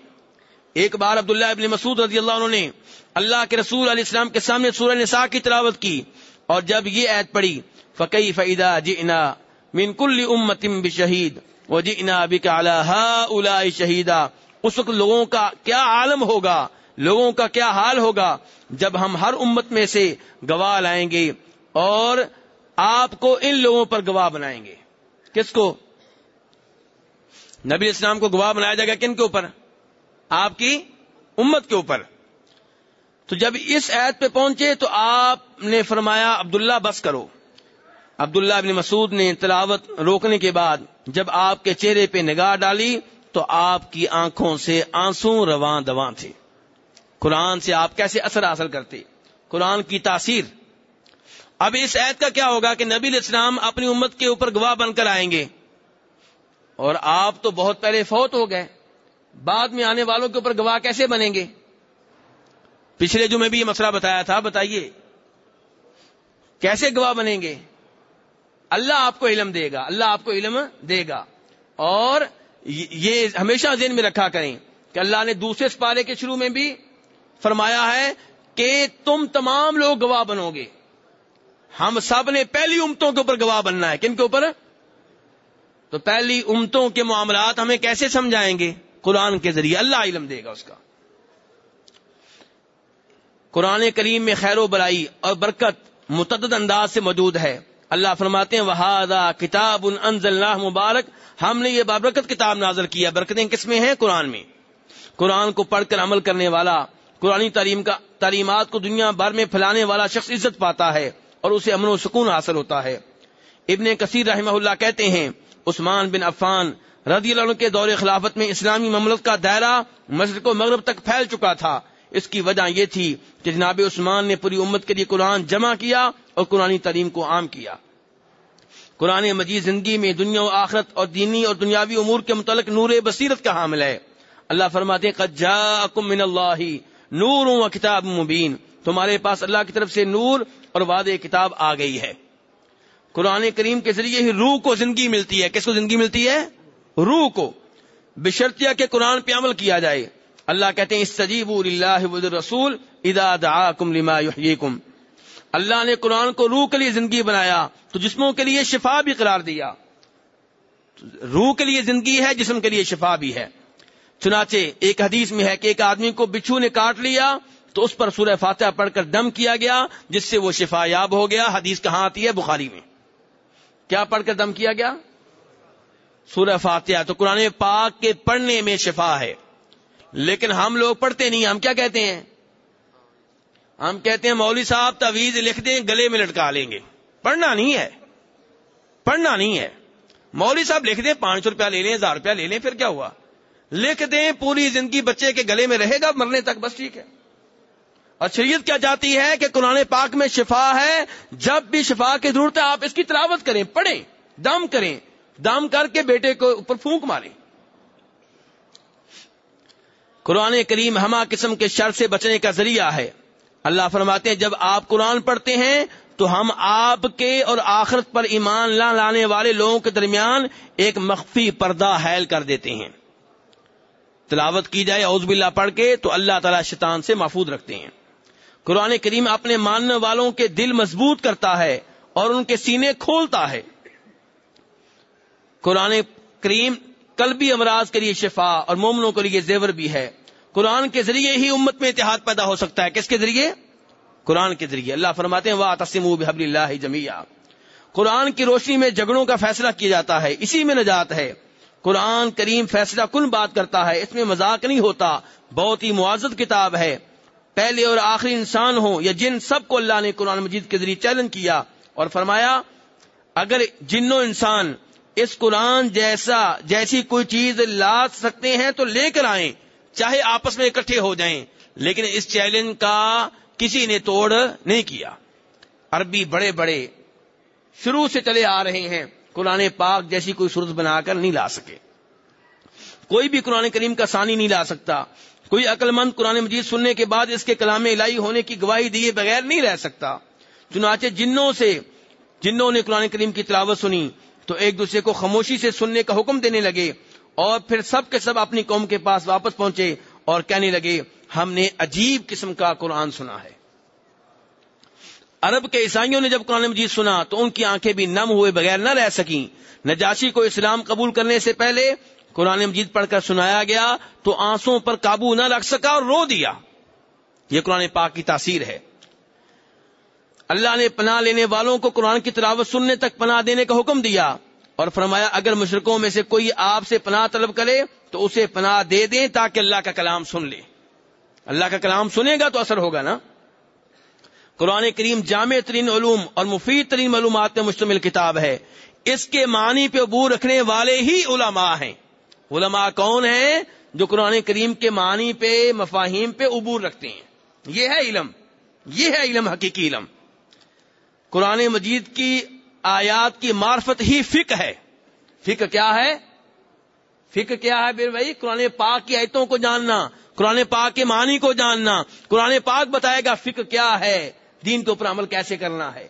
ایک بار عبداللہ ابن مسعود رضی اللہ عنہ نے اللہ کے رسول علیہ السلام کے سامنے سورہ نساء کی تلاوت کی اور جب یہ عید پڑی فقی فعدا جئنا من کل امت بشہید و جئنا بک علی ہؤلاء شہیدا اس وقت لوگوں کا کیا عالم ہوگا؟ لوگوں کا کیا حال ہوگا؟ جب ہم ہر امت میں سے گواہ لائیں گے اور آپ کو ان لوگوں پر گواہ بنائیں گے۔ کس کو؟ نبی اسلام کو گواہ بنایا جائے گا کن کے اوپر؟ آپ کی امت کے اوپر۔ تو جب اس عید پہ پہنچے تو آپ نے فرمایا، عبداللہ بس کرو۔ عبداللہ ابن مسعود نے تلاوت روکنے کے بعد جب آپ کے چہرے پہ نگاہ ڈالی تو آپ کی آنکھوں سے آنسو رواں دواں تھے۔ قرآن سے آپ کیسے اثر حاصل کرتے؟ قرآن کی تاثیر۔ اب اس عید کا کیا ہوگا کہ نبی الاسلام اپنی امت کے اوپر گواہ بن کر آئیں گے۔ اور آپ تو بہت پہلے فوت ہو گئے، بعد میں آنے والوں کے اوپر گواہ کیسے بنیں گے؟ پچھلے جو میں بھی یہ مسئلہ بتایا تھا، بتائیے، کیسے گواہ بنیں گے؟ اللہ آپ کو علم دے گا، اللہ آپ کو علم دے گا۔ اور یہ ہمیشہ ذہن میں رکھا کریں کہ اللہ نے دوسرے سپارے کے شروع میں بھی فرمایا ہے کہ تم تمام لوگ گواہ بنو گے۔ ہم سب نے پہلی امتوں کے اوپر گواہ بننا ہے۔ کن کے اوپر؟ تو پہلی امتوں کے معاملات ہمیں کیسے سمجھائیں گے؟ قرآن کے ذریعے اللہ علم دے گا اس کا۔ قرآن کریم میں خیر و برائی اور برکت متعدد انداز سے موجود ہے۔ اللہ فرماتے ہیں وہادا کتاب اللہ مبارک ہم نے یہ بابرکت کتاب نازل کیا برکتیں کس میں ہیں؟ قرآن میں۔ قرآن کو پڑھ کر عمل کرنے والا قرآن تعلیم کا تعلیمات کو دنیا بھر میں پھیلانے والا شخص عزت پاتا ہے اور اسے امن و سکون حاصل ہوتا ہے۔ ابن کثیر رحمہ اللہ کہتے ہیں عثمان بن عفان رضی اللہ عنہ کے دور خلافت میں اسلامی مملک کا دائرہ مشرق و مغرب تک پھیل چکا تھا۔ اس کی وجہ یہ تھی کہ جناب عثمان نے پوری امت کے لیے قرآن جمع کیا اور قرآن تعلیم کو عام کیا۔ قرآن مجید زندگی میں دنیا و آخرت اور دینی اور دنیاوی امور کے متعلق نور بصیرت کا حامل ہے۔ اللہ فرماتے من اللہ نور و کتاب مبین تمہارے پاس اللہ کی طرف سے نور اور واد کتاب آ گئی ہے۔ قرآن کریم کے ذریعے ہی روح کو زندگی ملتی ہے۔ کس کو زندگی ملتی ہے؟ روح کو۔ بشرطیہ کے قرآن پہ عمل کیا جائے۔ اللہ کہتے ہیں استجیب اللہ رسول ادا دعاکم لما یحییکم۔ اللہ نے قرآن کو روح کے لیے زندگی بنایا، تو جسموں کے لیے شفا بھی قرار دیا۔ روح کے لیے زندگی ہے، جسم کے لیے شفا بھی ہے۔ چنانچہ ایک حدیث میں ہے کہ ایک آدمی کو بچھو نے کاٹ لیا، تو اس پر سورہ فاتحہ پڑھ کر دم کیا گیا، جس سے وہ شفا یاب ہو گیا۔ حدیث کہاں آتی ہے؟ بخاری میں۔ کیا پڑھ کر دم کیا گیا؟ سورہ فاتحہ تو قرآن پاک کے پڑھنے میں شفا ہے۔ لیکن ہم لوگ پڑھتے نہیں، ہم کیا کہتے ہیں؟ ہم کہتے ہیں مولوی صاحب تویز لکھ دیں، گلے میں لٹکا لیں گے۔ پڑھنا نہیں ہے۔ پڑھنا نہیں ہے۔ مولوی صاحب لکھ دیں، پانچ سو روپیہ لے لیں، ہزار روپیہ لے لیں، پھر کیا ہوا؟ لکھ دیں پوری زندگی بچے کے گلے میں رہے گا، مرنے تک بس ٹھیک ہے۔ اور شریعت کیا جاتی ہے کہ قرآن پاک میں شفا ہے، جب بھی شفا کی ضرورت ہے، آپ اس کی تلاوت کریں، پڑھیں، دم کریں، دم کر کے بیٹے کو اوپر پھونک ماریں۔ قرآن کریم ہما قسم کے شر سے بچنے کا ذریعہ ہے۔ اللہ فرماتے ہیں، جب آپ قرآن پڑھتے ہیں، تو ہم آپ کے اور آخرت پر ایمان نہ لانے والے لوگوں کے درمیان ایک مخفی پردہ حائل کر دیتے ہیں۔ تلاوت کی جائے اوز باللہ پڑھ کے تو اللہ تعالی شیطان سے محفوظ رکھتے ہیں۔ قرآن کریم اپنے ماننے والوں کے دل مضبوط کرتا ہے اور ان کے سینے کھولتا ہے۔ قرآن کریم قلبی امراض کے لیے شفا اور مومنوں کے لیے زیور بھی ہے۔ قرآن کے ذریعے ہی امت میں اتحاد پیدا ہو سکتا ہے۔ کس کے ذریعے؟ قرآن کے ذریعے۔ اللہ فرماتے ہیں واہ تسم بحب اللہ جمیا قرآن کی روشنی میں جھگڑوں کا فیصلہ کیا جاتا ہے۔ اسی میں نجات ہے۔ قرآن کریم فیصلہ کن بات کرتا ہے؟ اس میں مذاق نہیں ہوتا۔ بہت ہی معزز کتاب ہے۔ پہلے اور آخری انسان ہو یا جن سب کو اللہ نے قرآن مجید کے ذریعے چیلنج کیا اور فرمایا، اگر جنو انسان اس قرآن جیسا، جیسی کوئی چیز لا سکتے ہیں تو لے کر آئیں، چاہے آپس میں اکٹھے ہو جائیں، لیکن اس چیلنج کا کسی نے توڑ نہیں کیا۔ عربی بڑے بڑے شروع سے چلے آ رہے ہیں، قرآن پاک جیسی کوئی صورت بنا کر نہیں لا سکے۔ کوئی بھی قرآن کریم کا ثانی نہیں لا سکتا۔ کوئی عقل مند قرآن مجید سننے کے بعد اس کے کلام الہی ہونے کی گواہی دیے بغیر نہیں رہ سکتا۔ چنانچہ جنوں سے جنوں نے قرآن کریم کی تلاوت سنی، تو ایک دوسرے کو خاموشی سے سننے کا حکم دینے لگے اور پھر سب کے سب اپنی قوم کے پاس واپس پہنچے اور کہنے لگے، ہم نے عجیب قسم کا قرآن سنا ہے۔ عرب کے عیسائیوں نے جب قرآن مجید سنا، تو ان کی آنکھیں بھی نم ہوئے بغیر نہ رہ سکیں۔ نجاشی کو اسلام قبول کرنے سے پہلے قرآن مجید پڑھ کر سنایا گیا تو آنسوں پر قابو نہ رکھ سکا اور رو دیا۔ یہ قرآن پاک کی تاثیر ہے۔ اللہ نے پناہ لینے والوں کو قرآن کی تلاوت سننے تک پناہ دینے کا حکم دیا اور فرمایا، اگر مشرقوں میں سے کوئی آپ سے پناہ طلب کرے تو اسے پناہ دے دیں تاکہ اللہ کا کلام سن لے۔ اللہ کا کلام سنے گا تو اثر ہوگا نا۔ قرآن کریم جامع ترین علوم اور مفید ترین معلومات میں مشتمل کتاب ہے۔ اس کے معنی پہ عبور رکھنے والے ہی علماء ہیں۔ علماء کون ہیں جو قرآن کریم کے معنی پہ، مفاہیم پہ عبور رکھتے ہیں؟ یہ ہے علم، یہ ہے علم، حقیقی علم۔ قرآن مجید کی آیات کی معرفت ہی فک ہے۔ فک کیا ہے؟ فکر کیا ہے پھر بھائی؟ قرآن پاک کی آیتوں کو جاننا، قرآن پاک کے معنی کو جاننا۔ قرآن پاک بتائے گا فکر کیا ہے، دین کے اوپر عمل کیسے کرنا ہے۔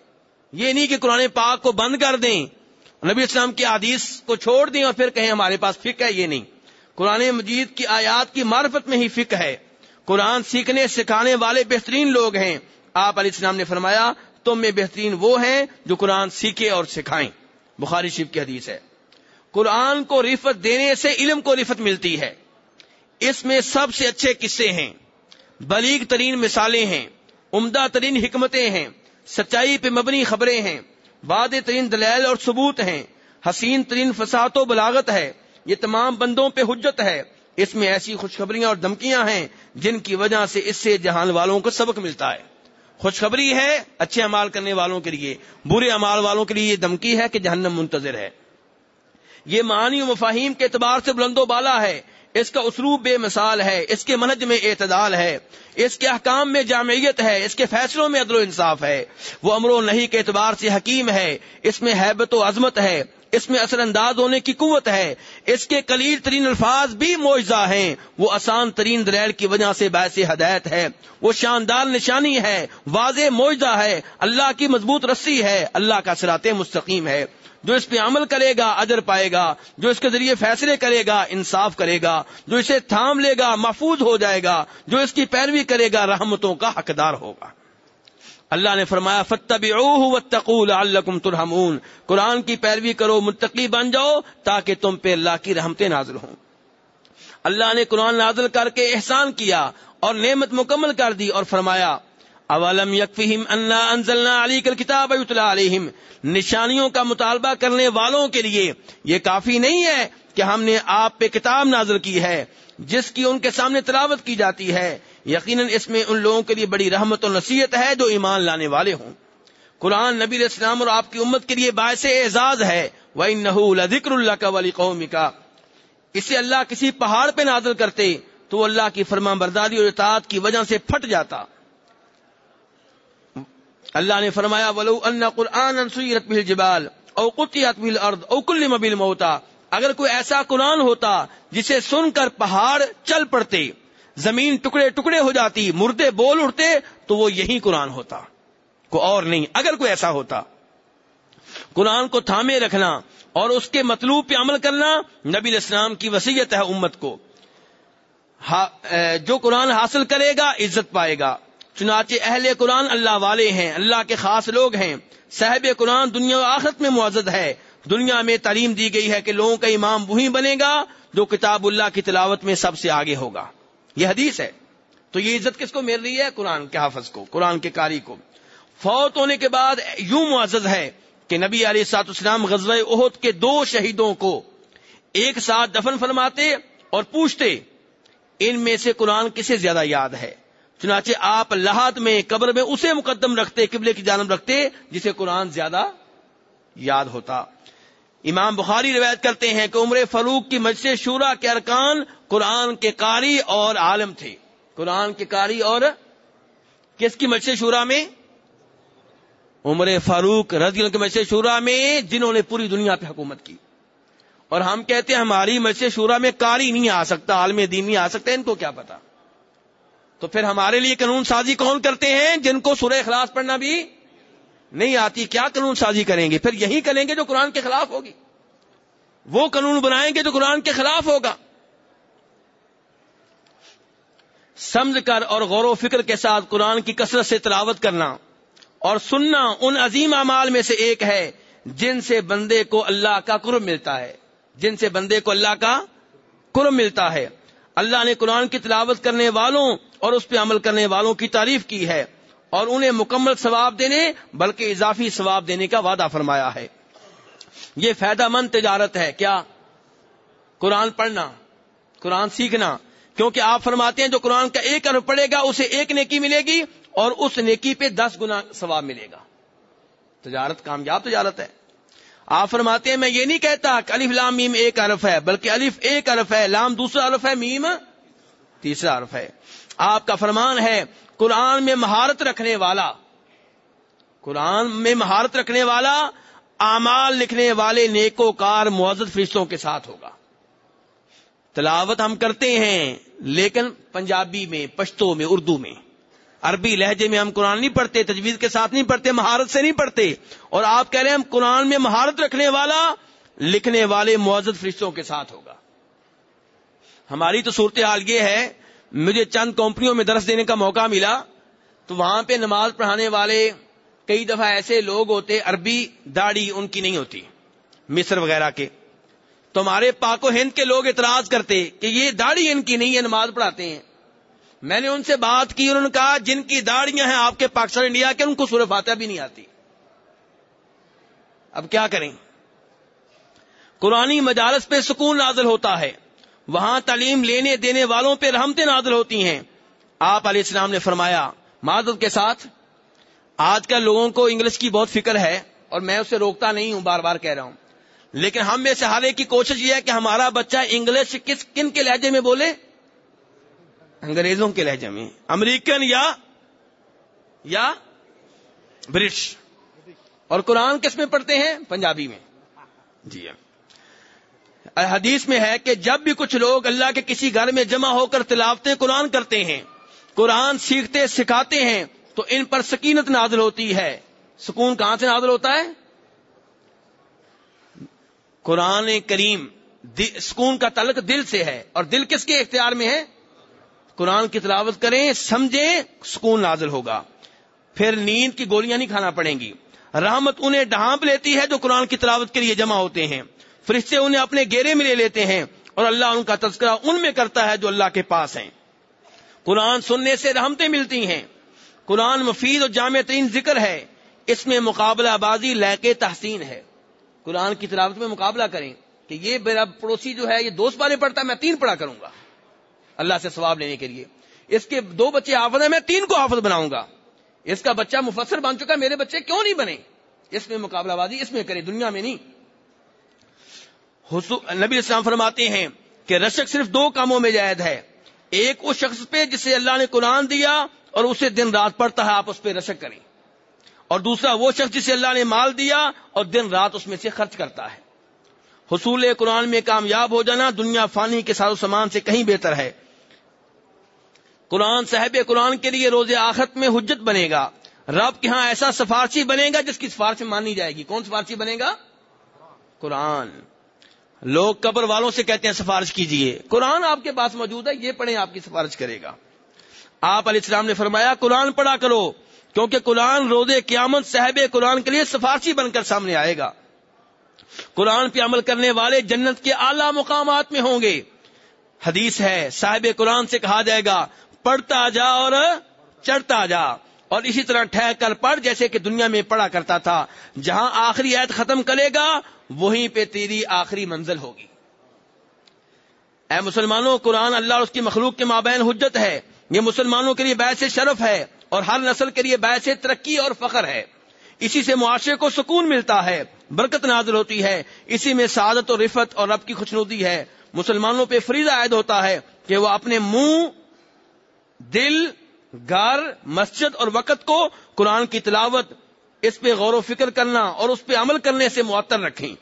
یہ نہیں کہ قرآن پاک کو بند کر دیں۔ نبی اسلام کی حدیث کو چھوڑ دیں اور پھر کہیں ہمارے پاس فکر ہے یہ نہیں۔ قرآن مجید کی آیات کی معرفت میں ہی فکر ہے۔ قرآن سیکھنے، سکھانے والے بہترین لوگ ہیں۔ آپ علیہ السلام نے فرمایا، تم میں بہترین وہ ہیں جو قرآن سیکھے اور سکھائیں۔ بخاری شیف کی حدیث ہے۔ قرآن کو رفت دینے سے علم کو رفت ملتی ہے۔ اس میں سب سے اچھے قصے ہیں۔ بلیغ ترین مثالیں ہیں۔ عمدہ ترین حکمتیں ہیں۔ سچائی پہ مبنی خبریں ہیں۔ واد ترین دلیل اور ثبوت ہیں۔ حسین ترین فساد و بلاغت ہے۔ یہ تمام بندوں پہ حجت ہے۔ اس میں ایسی خوشخبریاں اور دھمکیاں ہیں جن کی وجہ سے اس سے جہان والوں کو سبق ملتا ہے۔ خوشخبری ہے اچھے امال کرنے والوں کے لیے۔ برے امال والوں کے لیے یہ دھمکی ہے کہ جہنم منتظر ہے۔ یہ معنی و مفاہیم کے اعتبار سے بلند و بالا ہے۔ اس کا اسلوب بے مثال ہے، اس کے منج میں اعتدال ہے، اس کے احکام میں جامعیت ہے، اس کے فیصلوں میں عدل و انصاف ہے۔ وہ امر و نہیں کے اعتبار سے حکیم ہے، اس میں حیبت و عظمت ہے، اس میں اثر انداز ہونے کی قوت ہے۔ اس کے کلیل ترین الفاظ بھی معجزہ ہیں، وہ آسان ترین دلیل کی وجہ سے باعث ہدایت ہے۔ وہ شاندار نشانی ہے، واضح معجزہ ہے، اللہ کی مضبوط رسی ہے، اللہ کا سرات مستقیم ہے۔ جو اس پہ عمل کرے گا، اجر پائے گا، جو اس کے ذریعے فیصلے کرے گا، انصاف کرے گا، جو اسے تھام لے گا، محفوظ ہو جائے گا، جو اس کی پیروی کرے گا، رحمتوں کا حقدار ہوگا۔ اللہ نے فرمایا فتب واتقوا اللہ ترحمون۔ قرآن کی پیروی کرو، متقی بن جاؤ، تاکہ تم پہ اللہ کی رحمتیں نازل ہوں۔ اللہ نے قرآن نازل کر کے احسان کیا اور نعمت مکمل کر دی اور فرمایا اولم یکفہم انا انزلنا علی کل کتاب علیہم، نشانیوں کا مطالبہ کرنے والوں کے لیے یہ کافی نہیں ہے کہ ہم نے آپ پہ کتاب نازل کی ہے، جس کی ان کے سامنے تلاوت کی جاتی ہے۔ یقیناً اس میں ان لوگوں کے لیے بڑی رحمت و نصیحت ہے جو ایمان لانے والے ہوں۔ قرآن نبی علیہ السلام اور آپ کی امت کے لیے باعث اعزاز ہے۔ وہ نہ ذکر اللہ کا ولی قومی کا اسے اللہ کسی پہاڑ پہ نازل کرتے تو اللہ کی فرما برداری اور اطاعت کی وجہ سے پھٹ جاتا۔ اللہ نے فرمایا، ولو ان قرآن جبال او قطعت الارض او کل مبل موتا اگر کوئی ایسا قرآن ہوتا جسے سن کر پہاڑ چل پڑتے، زمین ٹکڑے ٹکڑے ہو جاتی، مردے بول اٹھتے، تو وہ یہی قرآن ہوتا۔ کو اور نہیں، اگر کوئی ایسا ہوتا۔ قرآن کو تھامے رکھنا اور اس کے مطلوب پہ عمل کرنا نبی اسلام کی وسیعت ہے امت کو۔ جو قرآن حاصل کرے گا، عزت پائے گا۔ چنانچہ اہل قرآن اللہ والے ہیں، اللہ کے خاص لوگ ہیں۔ صاحب قرآن دنیا و آخرت میں معزز ہے۔ دنیا میں تعلیم دی گئی ہے کہ لوگوں کا امام وہی بنے گا جو کتاب اللہ کی تلاوت میں سب سے آگے ہوگا۔ یہ حدیث ہے۔ تو یہ عزت کس کو مل رہی ہے؟ قرآن کے حافظ کو، قرآن کے کاری کو۔ فوت ہونے کے بعد یوں معزز ہے کہ نبی علیہ سات اسلام غزل عہد کے دو شہیدوں کو ایک ساتھ دفن فرماتے اور پوچھتے، ان میں سے قرآن کسے زیادہ یاد ہے؟ چنانچہ آپ لہات میں قبر میں اسے مقدم رکھتے، قبلے کی جانب رکھتے، جسے قرآن زیادہ یاد ہوتا۔ امام بخاری روایت کرتے ہیں کہ عمر فروخ کی مجلس شورا کے ارکان قرآن کے قاری اور عالم تھے۔ قرآن کے قاری اور کس کی مجلس شورا میں؟ عمر فاروق رضی اللہ کے مجلس شورا میں، جنہوں نے پوری دنیا پہ حکومت کی۔ اور ہم کہتے ہیں ہماری مجلس شورا میں قاری نہیں آ سکتا، عالم دین نہیں آ سکتا، ان کو کیا پتا تو پھر ہمارے لیے قانون سازی کون کرتے ہیں جن کو سورہ اخلاص پڑھنا بھی نہیں آتی؟ کیا قانون سازی کریں گے؟ پھر یہی کریں گے جو قرآن کے خلاف ہوگی۔ وہ قانون بنائیں گے جو قرآن کے خلاف ہوگا۔ سمجھ کر اور غور و فکر کے ساتھ قرآن کی کثرت سے تلاوت کرنا اور سننا ان عظیم اعمال میں سے ایک ہے جن سے بندے کو اللہ کا قرب ملتا ہے۔ جن سے بندے کو اللہ کا قرب ملتا ہے۔ اللہ نے قرآن کی تلاوت کرنے والوں اور اس پہ عمل کرنے والوں کی تعریف کی ہے اور انہیں مکمل ثواب دینے بلکہ اضافی ثواب دینے کا وعدہ فرمایا ہے۔ یہ فائدہ مند تجارت ہے۔ کیا قرآن پڑھنا، قرآن سیکھنا، کیونکہ آپ فرماتے ہیں جو قرآن کا ایک ارب پڑے گا، اسے ایک نیکی ملے گی اور اس نیکی پہ دس گنا ثواب ملے گا۔ تجارت کامیاب تجارت ہے۔ آپ فرماتے ہیں، میں یہ نہیں کہتا کہ الف لام میم ایک ارف ہے، بلکہ الف ایک ارف ہے، لام دوسرا ارف ہے، میم تیسرا ارف ہے۔ آپ کا فرمان ہے، قرآن میں مہارت رکھنے والا، قرآن میں مہارت رکھنے والا اعمال لکھنے والے نیکو کار معزز فرشتوں کے ساتھ ہوگا۔ تلاوت ہم کرتے ہیں، لیکن پنجابی میں، پشتو میں، اردو میں۔ عربی لہجے میں ہم قرآن نہیں پڑھتے، تجویز کے ساتھ نہیں پڑھتے، مہارت سے نہیں پڑھتے۔ اور آپ کہہ رہے ہیں ہم قرآن میں مہارت رکھنے والا لکھنے والے معزز فرشتوں کے ساتھ ہوگا۔ ہماری تو صورتحال یہ ہے مجھے چند کمپنیوں میں درس دینے کا موقع ملا، تو وہاں پہ نماز پڑھانے والے کئی دفعہ ایسے لوگ ہوتے، عربی داڑھی ان کی نہیں ہوتی، مصر وغیرہ کے۔ تو ہمارے پاک و ہند کے لوگ اعتراض کرتے کہ یہ داڑھی ان کی نہیں ہے نماز پڑھاتے ہیں۔ میں نے ان سے بات کی، انہوں نے کہا، جن کی داڑیاں ہیں آپ کے پاکستان انڈیا کے، ان کو سورہ فاتحہ بھی نہیں آتی۔ اب کیا کریں؟ قرآن مجالس پہ سکون نازل ہوتا ہے۔ وہاں تعلیم لینے دینے والوں پہ رحمتیں نازل ہوتی ہیں۔ آپ علیہ السلام نے فرمایا، معذرت کے ساتھ، آج کل لوگوں کو انگلش کی بہت فکر ہے اور میں اسے روکتا نہیں ہوں، بار بار کہہ رہا ہوں۔ لیکن ہم میں سے ہر ایک کی کوشش یہ ہے کہ ہمارا بچہ انگلش کس، کن کے لہجے میں بولے؟ انگریزوں کے لہجے میں۔ امریکن یا یا برٹش۔ اور قرآن کس میں پڑھتے ہیں؟ پنجابی میں۔ جی ہاں۔ حدیث میں ہے کہ جب بھی کچھ لوگ اللہ کے کسی گھر میں جمع ہو کر تلاوتے قرآن کرتے ہیں، قرآن سیکھتے سکھاتے ہیں، تو ان پر سکینت نازل ہوتی ہے۔ سکون کہاں سے نازل ہوتا ہے؟ قرآن کریم سکون کا تعلق دل سے ہے۔ اور دل کس کے اختیار میں ہے؟ قرآن کی تلاوت کریں، سمجھیں، سکون نازل ہوگا۔ پھر نیند کی گولیاں نہیں کھانا پڑیں گی۔ رحمت انہیں ڈھانپ لیتی ہے جو قرآن کی تلاوت کے لیے جمع ہوتے ہیں۔ فرشتے انہیں اپنے گیرے میں لے لیتے ہیں اور اللہ ان کا تذکرہ ان میں کرتا ہے جو اللہ کے پاس ہیں۔ قرآن سننے سے رحمتیں ملتی ہیں۔ قرآن مفید اور جامع ترین ذکر ہے۔ اس میں مقابلہ بازی لے کے تحسین ہے۔ قرآن کی تلاوت میں مقابلہ کریں کہ یہ میرا پڑوسی جو ہے، یہ دوست بارے پڑھتا ہے، میں تین پڑھا کروں گا۔ اللہ سے ثواب لینے کے لیے۔ اس کے دو بچے حافظ ہیں، میں تین کو حافظ بناؤں گا۔ اس کا بچہ مفسر بن چکا میرے بچے کیوں نہیں بنے؟ اس میں مقابلہ بازی اس میں کرے دنیا میں نہیں۔ نبی اسلام فرماتے ہیں کہ رشک صرف دو کاموں میں جائید ہے۔ ایک اس شخص پہ جسے اللہ نے قرآن دیا اور اسے دن رات پڑھتا ہے، آپ اس پہ رشک کریں۔ اور دوسرا، وہ شخص جسے اللہ نے مال دیا اور دن رات اس میں سے خرچ کرتا ہے۔ حصول قرآن میں کامیاب ہو جانا دنیا فانی کے سارو سامان سے کہیں بہتر ہے۔ قرآن صاحب قرآن کے لیے روز آخرت میں حجت بنے گا۔ رب کے ہاں ایسا سفارشی بنے گا جس کی سفارش مانی جائے گی۔ کون سفارشی بنے گا؟ قرآن۔ لوگ قبر والوں سے کہتے ہیں سفارش کیجیے۔ قرآن آپ کے پاس موجود ہے، یہ پڑھیں، آپ کی سفارش کرے گا۔ آپ علیہ السلام نے فرمایا، قرآن پڑھا کرو، کیونکہ قرآن روز قیامت صاحب قرآن کے لیے سفارشی بن کر سامنے آئے گا۔ قرآن پہ عمل کرنے والے جنت کے اعلی مقامات میں ہوں گے۔ حدیث ہے، صاحب قرآن سے کہا جائے گا، پڑھتا جا اور چڑھتا جا۔ اور اسی طرح ٹھہر کر پڑھ، جیسے کہ دنیا میں پڑھا کرتا تھا، جہاں آخری عید ختم کرے گا وہیں پہ تیری آخری منزل ہوگی۔ اے مسلمانوں، قرآن اللہ اور اس کی مخلوق کے مابین حجت ہے۔ یہ مسلمانوں کے لیے باعث شرف ہے اور ہر نسل کے لیے باعث ترقی اور فخر ہے۔ اسی سے معاشرے کو سکون ملتا ہے، برکت نازل ہوتی ہے۔ اسی میں سعادت اور رفت اور رب کی خوشنودی ہے۔ مسلمانوں پہ فریضہ عائد ہوتا ہے کہ وہ اپنے منہ، دل، گھر، مسجد اور وقت کو قرآن کی تلاوت اس پہ غور و فکر کرنا اور اس پہ عمل کرنے سے معطر رکھیں۔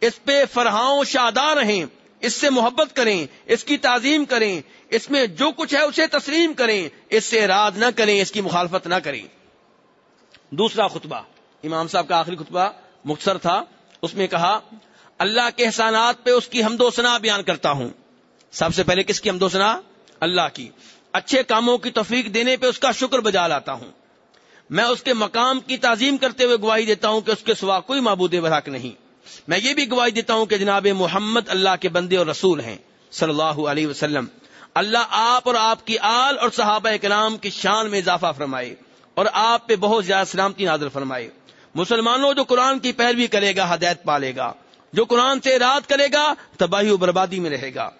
اس پہ فرحاؤں شادار رہیں، اس سے محبت کریں، اس کی تعظیم کریں، اس میں جو کچھ ہے اسے تسلیم کریں، اس سے راد نہ کریں، اس کی مخالفت نہ کریں۔ دوسرا خطبہ، امام صاحب کا آخری خطبہ مختصر تھا۔ اس میں کہا، اللہ کے احسانات پہ اس کی حمد و سنا بیان کرتا ہوں۔ سب سے پہلے کس کی حمد و سنا اللہ کی۔ اچھے کاموں کی توفیق دینے پہ اس کا شکر بجا لاتا ہوں۔ میں اس کے مقام کی تعظیم کرتے ہوئے گواہی دیتا ہوں کہ اس کے سوا کوئی معبود برحق نہیں۔ میں یہ بھی گواہی دیتا ہوں کہ جناب محمد اللہ کے بندے اور رسول ہیں، صلی اللہ علیہ وسلم۔ اللہ آپ اور آپ کی آل اور صحابہ کلام کی شان میں اضافہ فرمائے اور آپ پہ بہت زیادہ سلامتی نازل فرمائے۔ مسلمانوں جو قرآن کی پیروی کرے گا، ہدایت پالے گا۔ جو قرآن سے رات کرے گا، تباہی و بربادی میں رہے گا۔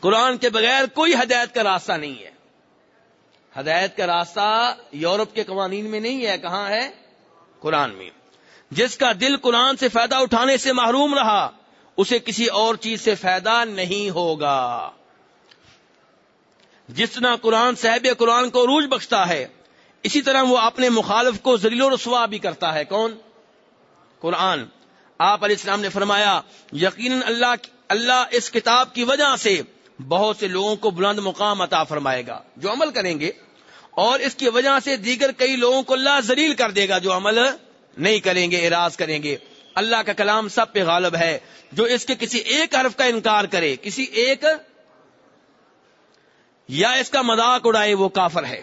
قرآن کے بغیر کوئی ہدایت کا راستہ نہیں ہے۔ ہدایت کا راستہ یورپ کے قوانین میں نہیں ہے، کہاں ہے؟ قرآن میں۔ جس کا دل قرآن سے فائدہ اٹھانے سے محروم رہا، اسے کسی اور چیز سے فائدہ نہیں ہوگا۔ جتنا قرآن صاحب قرآن کو عروج بخشتا ہے، اسی طرح وہ اپنے مخالف کو زلیل و رسوا بھی کرتا ہے۔ کون؟ قرآن۔ آپ علیہ السلام نے فرمایا، یقیناً اللہ اللہ اس کتاب کی وجہ سے بہت سے لوگوں کو بلند مقام عطا فرمائے گا۔ جو عمل کریں گے اور اس کی وجہ سے دیگر کئی لوگوں کو اللہ ذلیل کر دے گا جو عمل نہیں کریں گے اراض کریں گے۔ اللہ کا کلام سب پہ غالب ہے۔ جو اس کے کسی ایک حرف کا انکار کرے، کسی ایک یا اس کا مذاق اڑائے، وہ کافر ہے۔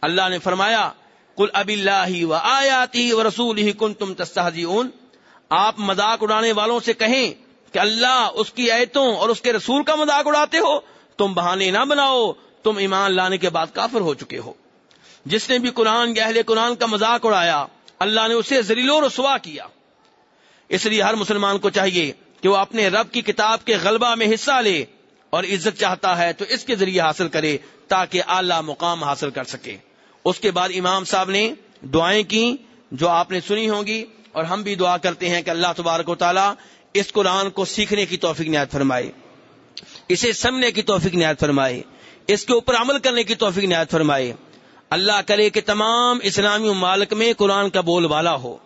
اللہ نے فرمایا کل اب اللہ و آیاتی و رسول ہی کن تم آپ مذاق اڑانے والوں سے کہیں کہ اللہ اس کی ایتوں اور اس کے رسول کا مذاق اڑاتے ہو، تم بہانے نہ بناؤ۔ تم ایمان لانے کے بعد کافر ہو چکے ہو۔ جس نے بھی قرآن اہل قرآن کا مذاق اڑایا، اللہ نے اسے زریل و رسوا کیا۔ اس لیے ہر مسلمان کو چاہیے کہ وہ اپنے رب کی کتاب کے غلبہ میں حصہ لے اور عزت چاہتا ہے تو اس کے ذریعے حاصل کرے تاکہ اعلی مقام حاصل کر سکے۔ اس کے بعد امام صاحب نے دعائیں کی جو آپ نے سنی ہوں گی اور ہم بھی دعا کرتے ہیں کہ اللہ تبارک و تعالیٰ اس قرآن کو سیکھنے کی توفیق نہایت فرمائے۔ اسے سمنے کی توفیق نہایت فرمائے۔ اس کے اوپر عمل کرنے کی توفیق نہایت فرمائے۔ اللہ کرے کہ تمام اسلامی ممالک میں قرآن کا بول والا ہو۔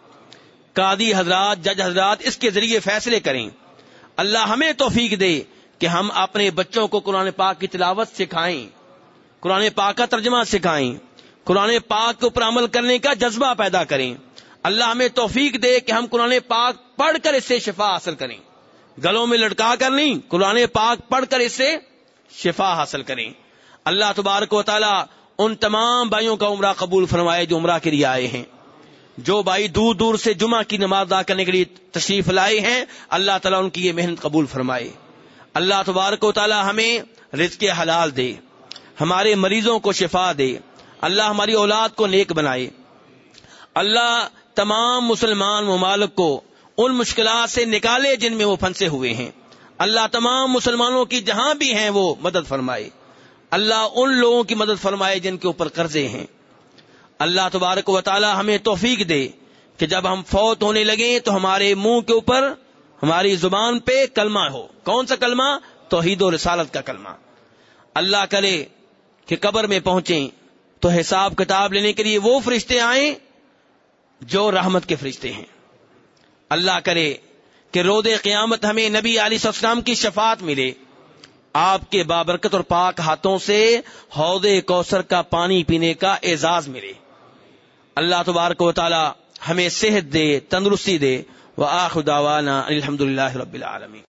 قادی حضرات، جج حضرات اس کے ذریعے فیصلے کریں۔ اللہ ہمیں توفیق دے کہ ہم اپنے بچوں کو قرآن پاک کی تلاوت سکھائیں۔ قرآن پاک کا ترجمہ سکھائیں۔ قرآن پاک کے اوپر عمل کرنے کا جذبہ پیدا کریں۔ اللہ ہمیں توفیق دے کہ ہم قرآن پاک پڑھ کر اس سے شفا حاصل کریں۔ گلوں میں لٹکا کر نہیں، قرآن پاک پڑھ کر اس سے شفا حاصل کریں۔ اللہ تبارک و تعالی ان تمام بھائیوں کا عمرہ قبول فرمائے جو عمرہ کے لیے آئے ہیں۔ جو بھائی دور دور سے جمعہ کی نماز ادا کرنے کے لیے تشریف لائے ہیں، اللہ تعالیٰ ان کی یہ محنت قبول فرمائے۔ اللہ تبارک و تعالیٰ ہمیں رزق حلال دے، ہمارے مریضوں کو شفا دے۔ اللہ ہماری اولاد کو نیک بنائے۔ اللہ تمام مسلمان ممالک کو ان مشکلات سے نکالے جن میں وہ پھنسے ہوئے ہیں۔ اللہ تمام مسلمانوں کی جہاں بھی ہیں وہ مدد فرمائے۔ اللہ ان لوگوں کی مدد فرمائے جن کے اوپر قرضے ہیں۔ اللہ تبارک و تعالی ہمیں توفیق دے کہ جب ہم فوت ہونے لگے تو ہمارے منہ کے اوپر ہماری زبان پہ کلمہ ہو۔ کون سا کلمہ؟ توحید و رسالت کا کلمہ۔ اللہ کرے کہ قبر میں پہنچیں تو حساب کتاب لینے کے لیے وہ فرشتے آئیں جو رحمت کے فرشتے ہیں۔ اللہ کرے کہ رود قیامت ہمیں نبی علی السلام کی شفاعت ملے۔ آپ کے بابرکت اور پاک ہاتھوں سے حوض کوثر کا پانی پینے کا اعزاز ملے۔ اللہ تبارک و تعالی ہمیں صحت دے، تندرستی دے۔ وہ آخ داوانا الحمد رب العالمین۔